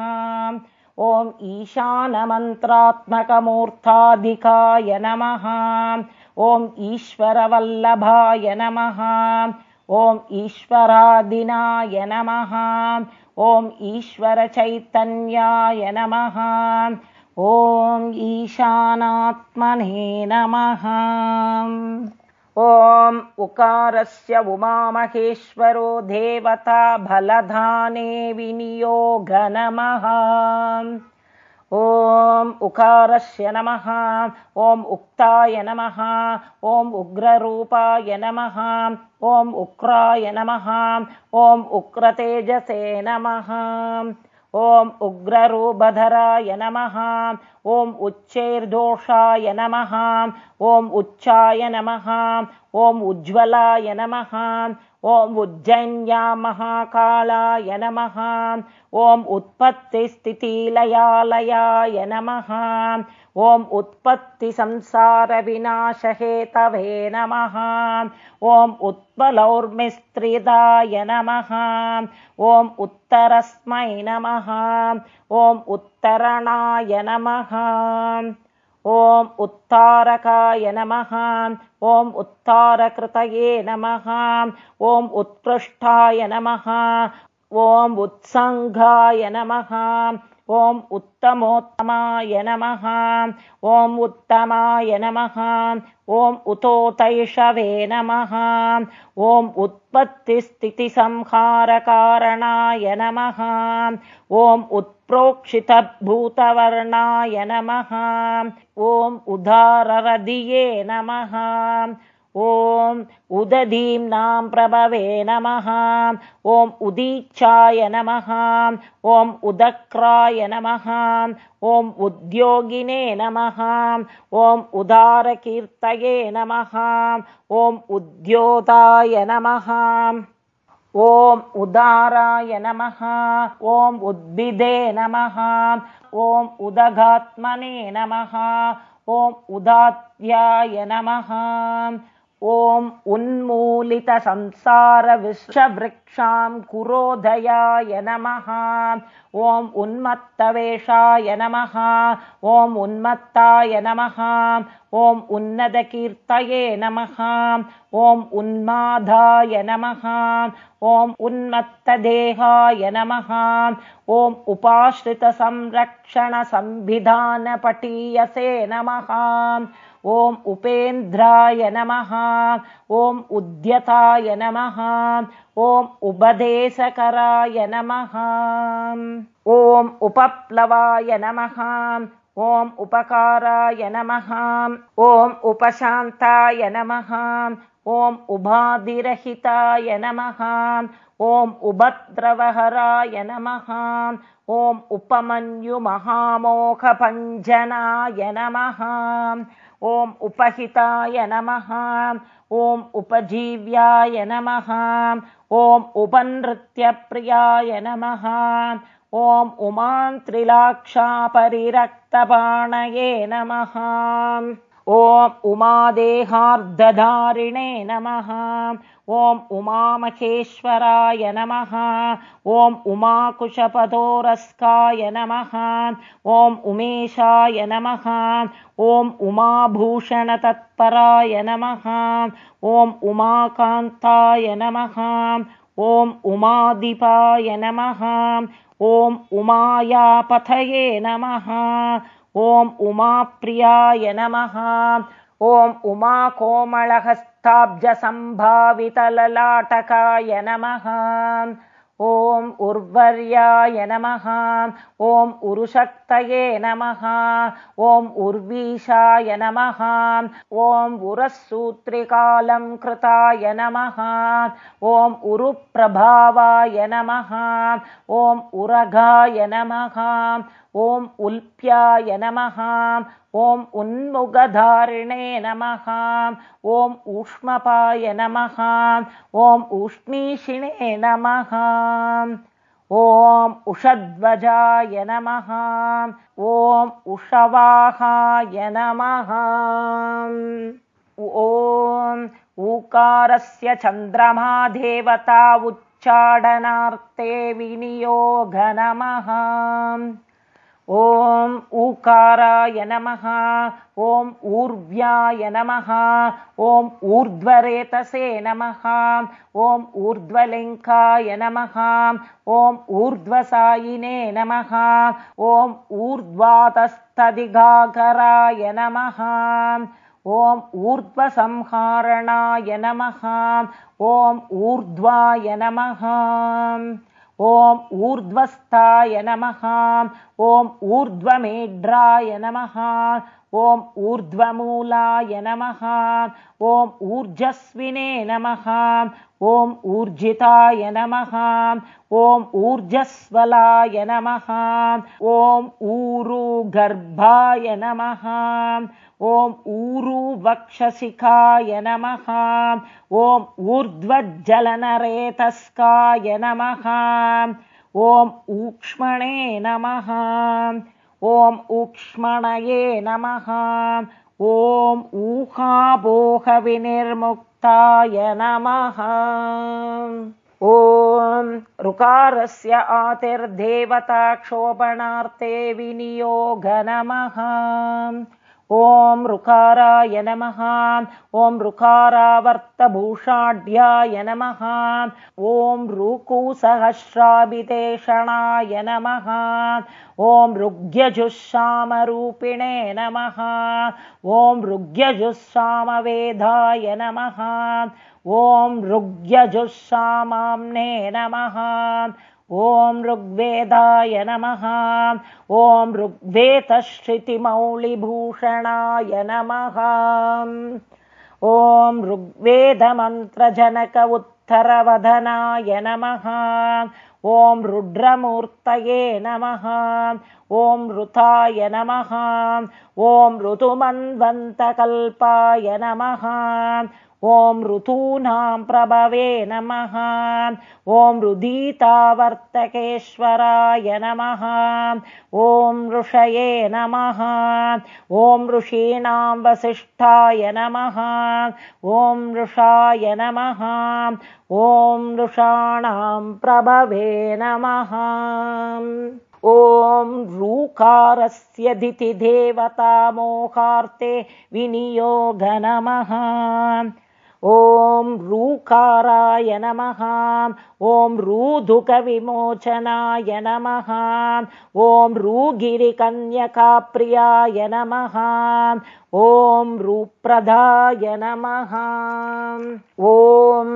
ॐ ईशानमन्त्रात्मकमूर्ताधिकाय नमः। ॐ ईश्वरवल्लभाय नमः। ॐ ईश्वरादिनाय नमः। ॐ ईश्वरचैतन्याय नमः। ॐ ईशानात्मने नमः ॐ उकारस्य उमामहेश्वरो देवता भलधाने विनियोग नमः ॐ उकारस्य नमः ॐ उक्ताय नमः ॐ उग्ररूपाय नमः ॐ उक्राय नमः ॐ उक्रतेजसे नमः ॐ उग्ररूपधराय नमः ॐ उच्चैर्दोषाय नमः ॐ उच्चाय नमः ॐ उज्ज्वलाय नमः ॐ उज्जैन्या महाकालाय नमः ॐ उत्पत्तिस्थितिलयालयाय नमः ॐ उत्पत्तिसंसारविनाशहेतवे नमः। ॐ उत्पलौर्मिस्त्रिदाय नमः। ॐ उत्तरस्मै नमः। ॐ उत्तरणाय नमः। ॐ उत्तारकाय नमः। ॐ उत्तारकृतये नमः। ॐ उत्पृष्ठाय नमः। ॐ उत्सङ्घाय नमः ॐ उत्तमोत्तमाय नमः ॐ उत्तमाय नमः ॐ उतोतैषवे नमः ॐ उत्पत्तिस्थितिसंहारकारणाय नमः ॐ उत्प्रोक्षितभूतवर्णाय नमः ॐ उदाररदिये नमः ॐ उदधीम्नां प्रभवे नमः ॐ उदीक्षाय नमः ॐ उदक्राय नमः ॐ उद्योगिने नमः ॐ उदारकीर्तये नमः ॐ उद्योताय नमः ॐ उदाराय नमः ॐ उद्भिदे नमः ॐ उदगात्मने नमः ॐ उदात्याय नमः ॐ उन्मूलितसंसारविश्ववृक्षां कुरोदयाय नमः ॐ उन्मत्तवेषाय नमः ॐ उन्मत्ताय नमः ॐ उन्नतकीर्तये नमः ॐ उन्मादाय नमः ॐ उन्मत्तदेहाय नमः ॐ उपाश्रितसंरक्षणसंविधानपटीयसे नमः ॐ उपेन्द्राय नमः ॐ उद्यताय नमः ॐ उपदेशकराय नमः ॐ उपप्लवाय नमः ॐ उपकाराय नमः ॐ उपशान्ताय नमः ॐ उभाधिरहिताय नमः ॐ उभद्रवहराय नमः ॐ उपमन्युमहामोखभञ्जनाय नमः ॐ उपहिताय नमः ॐ उपजीव्याय नमः ॐ उपनृत्यप्रियाय नमः ॐ उमान्त्रिलाक्षापरिरक्तपाणये नमः ॐ उमादेहार्दधारिणे नमः। ॐ उमामहेश्वराय नमः। ॐ उमाकुशपदोरस्काय नमः। ॐ उमेशाय नमः। ॐ उमाभूषणतत्पराय नमः। ॐ उमाकान्ताय नमः। ॐ उमादिपाय नमः। ॐ उमायापथये नमः ॐ उमाप्रियाय नमः ॐ उमाकोमलहस्ताब्जसम्भावितललाटकाय नमः ॐ उर्वर्याय नमः ॐ उरुशक्तये नमः ॐ उर्वीशाय नमः ॐ उरःसूत्रिकालं कृताय नमः ॐ उरुप्रभावाय नमः ॐ उरगाय नमः ॐ उल्प्याय नमः ॐ उन्मुगधारिणे नमः ॐ ऊष्मपाय नमः ॐ उष्णीषिणे नमः ॐ उषध्वजाय नमः ॐ उषवाहाय नमः ॐ ऊकारस्य चन्द्रमा देवता उच्चाडनार्थे विनियोग नमः ॐ ऊकाराय नमः ॐ ऊर्व्याय नमः ॐ ऊर्ध्वरेतसे नमः ॐ ऊर्ध्वलिङ्काय नमः ॐ ऊर्ध्वसायिने नमः ॐ ऊर्ध्वातस्तदिगाकराय नमः ॐ ऊर्ध्वसंहारणाय नमः ॐ ऊर्ध्वाय नमः ॐ ऊर्ध्वस्थाय नमः ॐ ऊर्ध्वमेढ्राय नमः ॐ ऊर्ध्वमूलाय नमः ॐ ऊर्जस्विने नमः ॐ ऊर्जिताय नमः ॐ ऊर्जस्वलाय नमः ॐ ऊरुगर्भाय नमः ॐ ऊरुवक्षशिखाय नमः ॐ ऊर्ध्वज्जलनरेतस्काय नमः ॐ ऊक्ष्मणे नमः ॐ ऊक्ष्मणये नमः ॐ ऊहापोहविनिर्मुक्ताय नमः ॐ ऋकारस्य आतिर्देवताक्षोभणार्थे विनियोग नमः ॐ ऋकाराय नमः। ॐ ऋकारावर्तभूषाढ्याय नमः। ॐ ऋकुसहस्राभितेषणाय नमः। ॐ ऋग्यजुःश्यामरूपिणे नमः। ॐ ऋग्यजुःश्यामवेदाय नमः। ॐ ऋग्यजुःश्यामाम्ने नमः ॐ ऋग्वेदाय नमः। ॐ ऋग्वेदश्रुतिमौलिभूषणाय नमः। ॐ ऋग्वेदमन्त्रजनक उत्तरवदनाय नमः। ॐ रुद्रमूर्तये नमः। ॐ ऋताय नमः। ॐ ऋतुमन्वन्तकल्पाय नमः ॐ ऋतूनां प्रभवे नमः। ॐ रुदीतावर्तकेश्वराय नमः। ॐ ऋषये नमः। ॐ ऋषीणां वसिष्ठाय नमः। ॐ ऋषाय नमः। ॐ ऋषाणां प्रभवे नमः। ॐ ऋकारस्य दितिदेवतामोहार्ते विनियोग नमः ॐ ऋकाराय नमः ॐ ऋधुकविमोचनाय नमः ॐ ऋगिरिकन्यकाप्रियाय नमः ॐ ऋप्रदाय नमः ॐ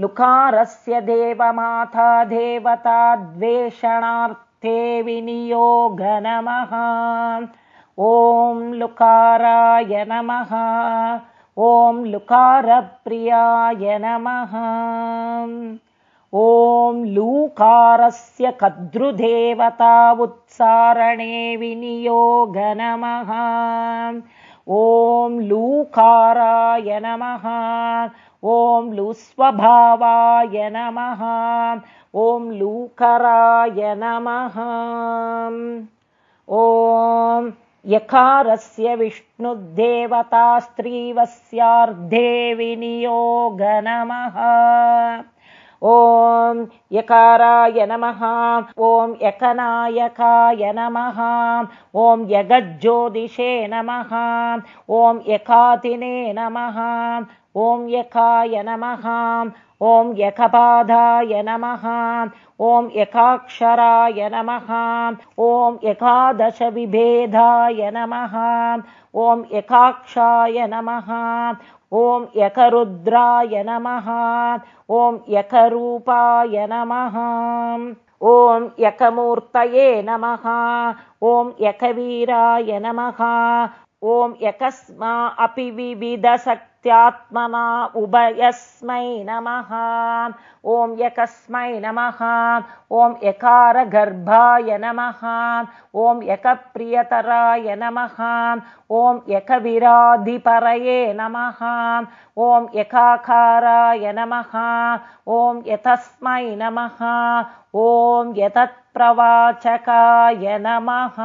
लुकारस्य देवमाता देवता द्वेषणार्थे विनियोग नमः ॐ लुकाराय नमः ॐ लुकारप्रियाय नमः। ॐ लूकारस्य कद्रुदेवता उत्सारणे विनियोग नमः। ॐ लूकाराय नमः। ॐ लुस्वभावाय नमः। ॐ लूकराय नमः। ॐ यकारस्य विष्णुदेवता स्त्रीवस्यार्धे विनियोग नमः ॐ यकाराय नमः। ॐ यकनायकाय नमः। ॐ यगज्योतिषे नमः। ॐ यकातिने नमः ॐ यकाय नमः ॐ यकपादाय नमः ॐ यकाक्षराय नमः ॐ एकादशविभेदाय नमः ॐ यकाक्षाय नमः ॐ यकरुद्राय नमः ॐ यकरूपाय नमः ॐ यकमूर्तये नमः ॐ यकवीराय नमः ॐ यकस्मा अपि विविधशक् त्यात्मना उभयस्मै नमः ॐ यकस्मै नमः ॐ यकारगर्भाय नमः ॐ यकप्रियतराय नमः ॐ यकविराधिपरये नमः ॐ यकाकाराय नमः ॐ यतस्मै नमः ॐ यतत्प्रवाचकाय नमः।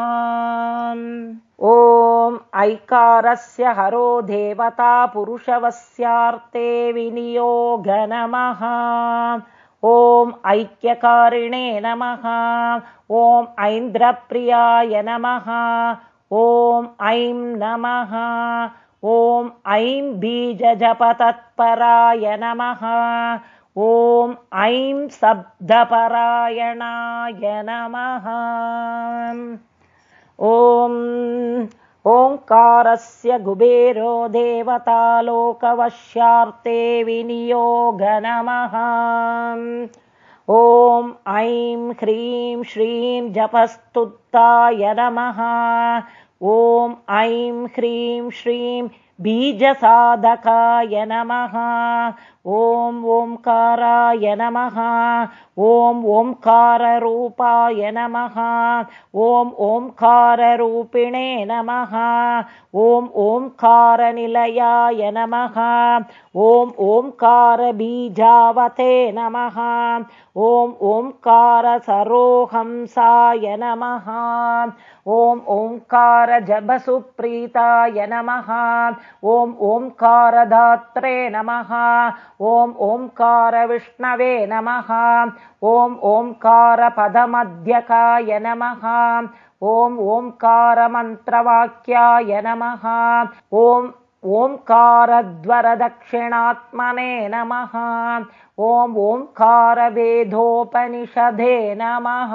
ॐ ऐकारस्य हरो देवता पुरुषवस्यार्थे विनियोग नमः ॐ ऐक्यकारिणे नमः। ॐ ऐन्द्रप्रियाय नमः। ॐ ऐं नमः। ॐ ऐं बीजजपतत्पराय नमः। ॐ ऐं शब्दपरायणाय नमः। ॐ ओङ्कारस्य कुबेरो देवतालोकवश्यार्थे विनियोग नमः ॐ ऐं ह्रीं श्रीं जपस्तुताय नमः। ॐ ऐं ह्रीं श्रीं बीजसाधकाय नमः ॐ ओङ्काराय नमः। ॐ ओङ्काररूपाय नमः। ॐ ओङ्काररूपिणे नमः। ॐ ओङ्कारनिलयाय नमः। ॐ ओङ्कारबीजावते नमः। ॐ ओङ्कारसरोहंसाय नमः। ॐ ओङ्कारजभसुप्रीताय नमः। ॐ ओङ्कारदात्रे नमः ॐ ओङ्कारविष्णवे नमः। ॐ ओङ्कारपदमध्यकाय नमः। ॐ ओङ्कारमन्त्रवाक्याय नमः। ॐ ओङ्कारद्वरदक्षिणात्मने नमः। ॐ ओङ्कारवेदोपनिषदे नमः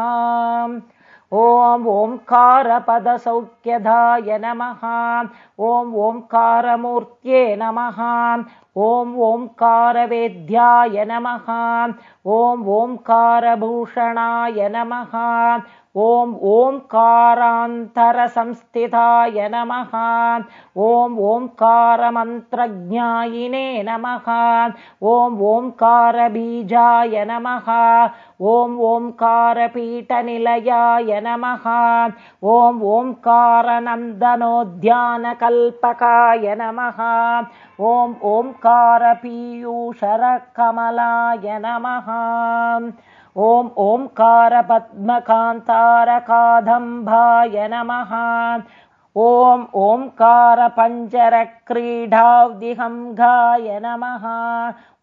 ॐ ओङ्कारपदसौख्यदाय नमः। ॐ ओङ्कारमूर्त्ये नमः। ॐ ओङ्कारवेद्याय नमः। ॐ ओङ्कारभूषणाय नमः ॐ ओङ्कारान्तरसंस्थिताय नमः। ॐ ओङ्कारमन्त्रज्ञायिने नमः। ॐ ओङ्कारबीजाय नमः। ॐ ओङ्कारपीठनिलयाय नमः। ॐ ओङ्कारनन्दनोद्यानकल्पकाय नमः। ॐ ओङ्कारपीयूषरकमलाय नमः ॐ ओङ्कारपद्मकान्तारकादम्भाय नमः। ॐ ओङ्कारपञ्चरक्रीडादिहंघाय नमः।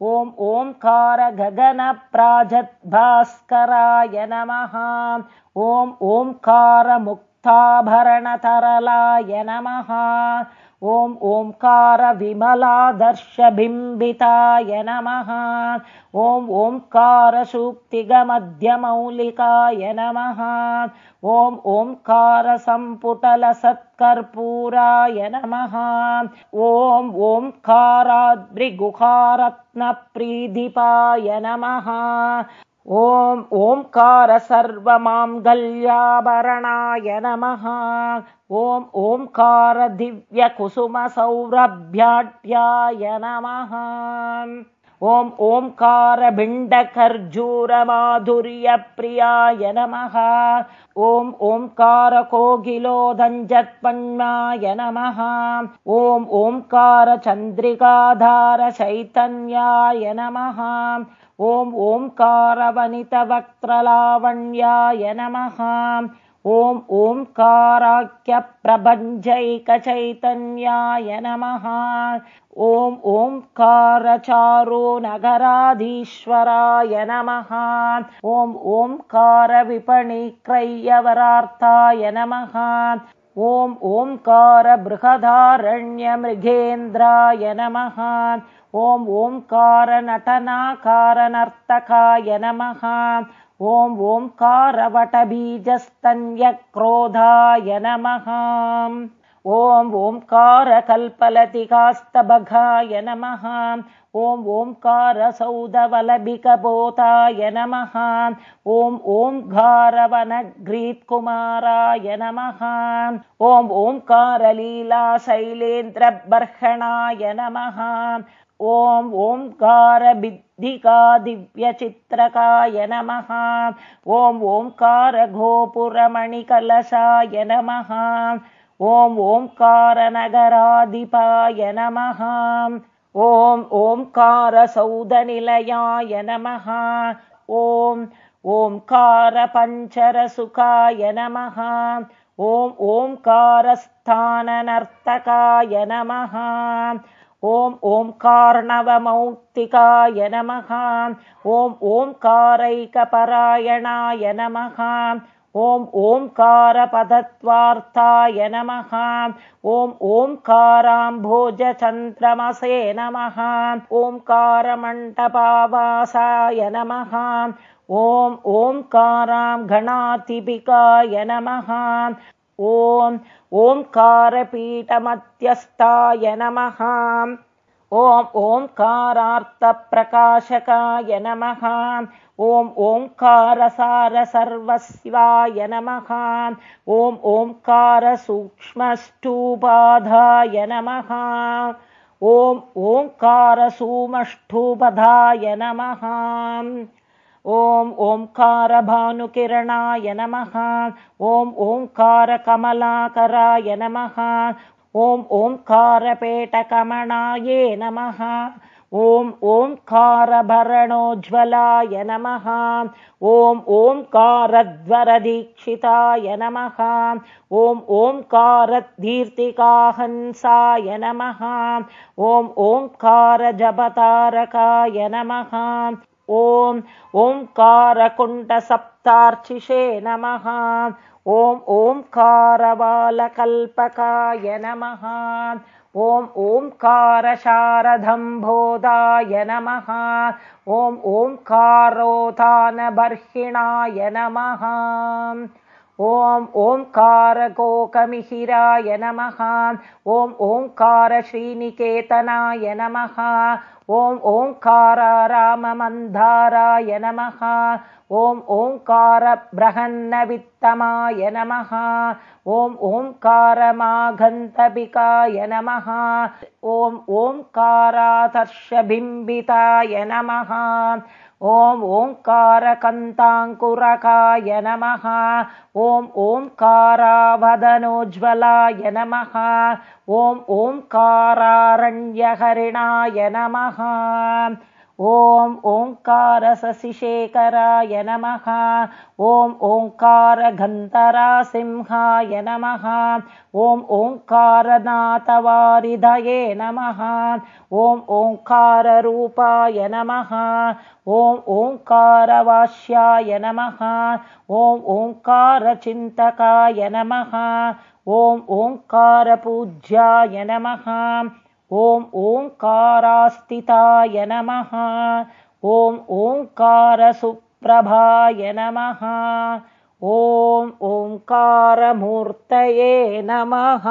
ॐ ओङ्कारगगनप्राजद्भास्कराय नमः। ॐ ओङ्कारमुक्ताभरणतरलाय नमः ॐ ओङ्कारविमलादर्शबिम्बिताय नमः। ॐ ओङ्कारसूक्तिगमध्यमौलिकाय नमः। ॐ ओङ्कारसम्पुटलसत्कर्पूराय नमः। ॐ ओङ्काराद्रिगुहारत्नप्रीदिपाय नमः ॐ ओङ्कार सर्वमाङ्गल्याभरणाय नमः ॐ ओङ्कार दिव्यकुसुमसौरभ्याढ्याय नमः ॐ ओङ्कारभिण्डखर्जूरमाधुर्यप्रियाय नमः ॐ ओङ्कारकोकिलोदञ्जत्पन्नाय नमः ॐ ओङ्कारचन्द्रिकाधारचैतन्याय नमः ॐ ओङ्कारवनितवक्त्रलावण्याय नमः। ॐ ओङ्काराख्यप्रभञ्जैकचैतन्याय नमः। ॐ ओङ्कारचारो नगराधीश्वराय नमः। ॐ ओङ्कारविपणिक्रय्यवरार्थाय नमः ॐ ओङ्कारबृहदारण्यमृगेन्द्राय नमः। ॐ ओङ्कारनटनाकारनर्तकाय नमः। ॐ ओङ्कारवटबीजस्तन्यक्रोधाय नमः। ॐ ओङ्कारकल्पलतिकास्तबघाय नमः ॐ ओङ्कारसौदवलभिकबोधाय नमः ॐ ओङ्कारवनग्रीत्कुमाराय नमः ॐ ओङ्कारलीलाशैलेन्द्रबर्हणाय नमः ॐ ओङ्कारभिद्धिकादिव्यचित्रकाय नमः ॐ ओङ्कारगोपुरमणिकलशाय नमः ॐ ओङ्कारनगराधिपाय नमः ॐ ओङ्कारसौधनिलयाय नमः ॐ ओङ्कारपञ्चरसुखाय नमः ॐ ओङ्कारस्थाननर्तकाय नमः ॐ ओङ्कारनवमौक्तिकाय नमः ॐ ओङ्कारैकपरायणाय नमः ॐ ओङ्कारपदत्वार्थाय नमः। ॐ ओङ्काराम्भोजचन्द्रमसे नमः। ओङ्कारमण्टपावासाय नमः। ॐ ओङ्कारां गणातिपिकाय नमः। ॐ ओङ्कारपीठमध्यस्थाय नमः। ॐ ओङ्कारार्थप्रकाशकाय नमः ॐ ओङ्कारसारसर्वस्वाय नमः ॐ ओङ्कारसूक्ष्मष्टुपाधाय नमः ॐ ओङ्कारसूमष्टुपधाय नमः ॐ ओङ्कारभानुकिरणाय नमः ॐ ओङ्कारकमलाकराय नमः ॐ ओङ्कारपेटकमणाये नमः ॐ ओङ्कारभरणोज्ज्वलाय नमः। ॐ ओङ्कारध्वरदीक्षिताय नमः। ॐ ओङ्कारदीर्तिकाहंसाय नमः। ॐ ओङ्कारजपतारकाय नमः। ॐ ओङ्कारकुण्डसप्तार्चिषे नमः। ॐ ओङ्कारबालकल्पकाय नमः। ॐ ओङ्कारशारदम्भोधाय नमः। ॐ ओङ्कारोतानबर्हिणाय नमः। ॐ ओङ्कारगोकमिहिराय नमः। ॐ ओङ्कारश्रीनिकेतनाय नमः ॐ ओङ्काराममन्धाराय नमः ॐ ओङ्कारबृहन्नवित्तमाय नमः ॐ ओङ्कारमाघन्तपिकाय नमः ॐ ओङ्कारादर्शबिम्बिताय नमः ॐ ओङ्कारकन्ताङ्कुरकाय नमः ॐ ओङ्कारावदनोज्ज्वलाय नमः ॐ ओङ्कारारण्यहरिणाय नमः ॐ ओङ्कारशशिशेखराय नमः। ॐ ओङ्कारगन्धरासिंहाय नमः। ॐ ओङ्कारनाथवारिधये नमः। ॐ ओङ्काररूपाय नमः। ॐ ओङ्कारवास्याय नमः। ॐ ओङ्कारचिन्तकाय नमः। ॐ ओङ्कारपूज्याय नमः ॐ ओङ्कारास्तिताय नमः। ॐ ओङ्कारसुप्रभाय नमः। ॐ ओङ्कारमूर्तये नमः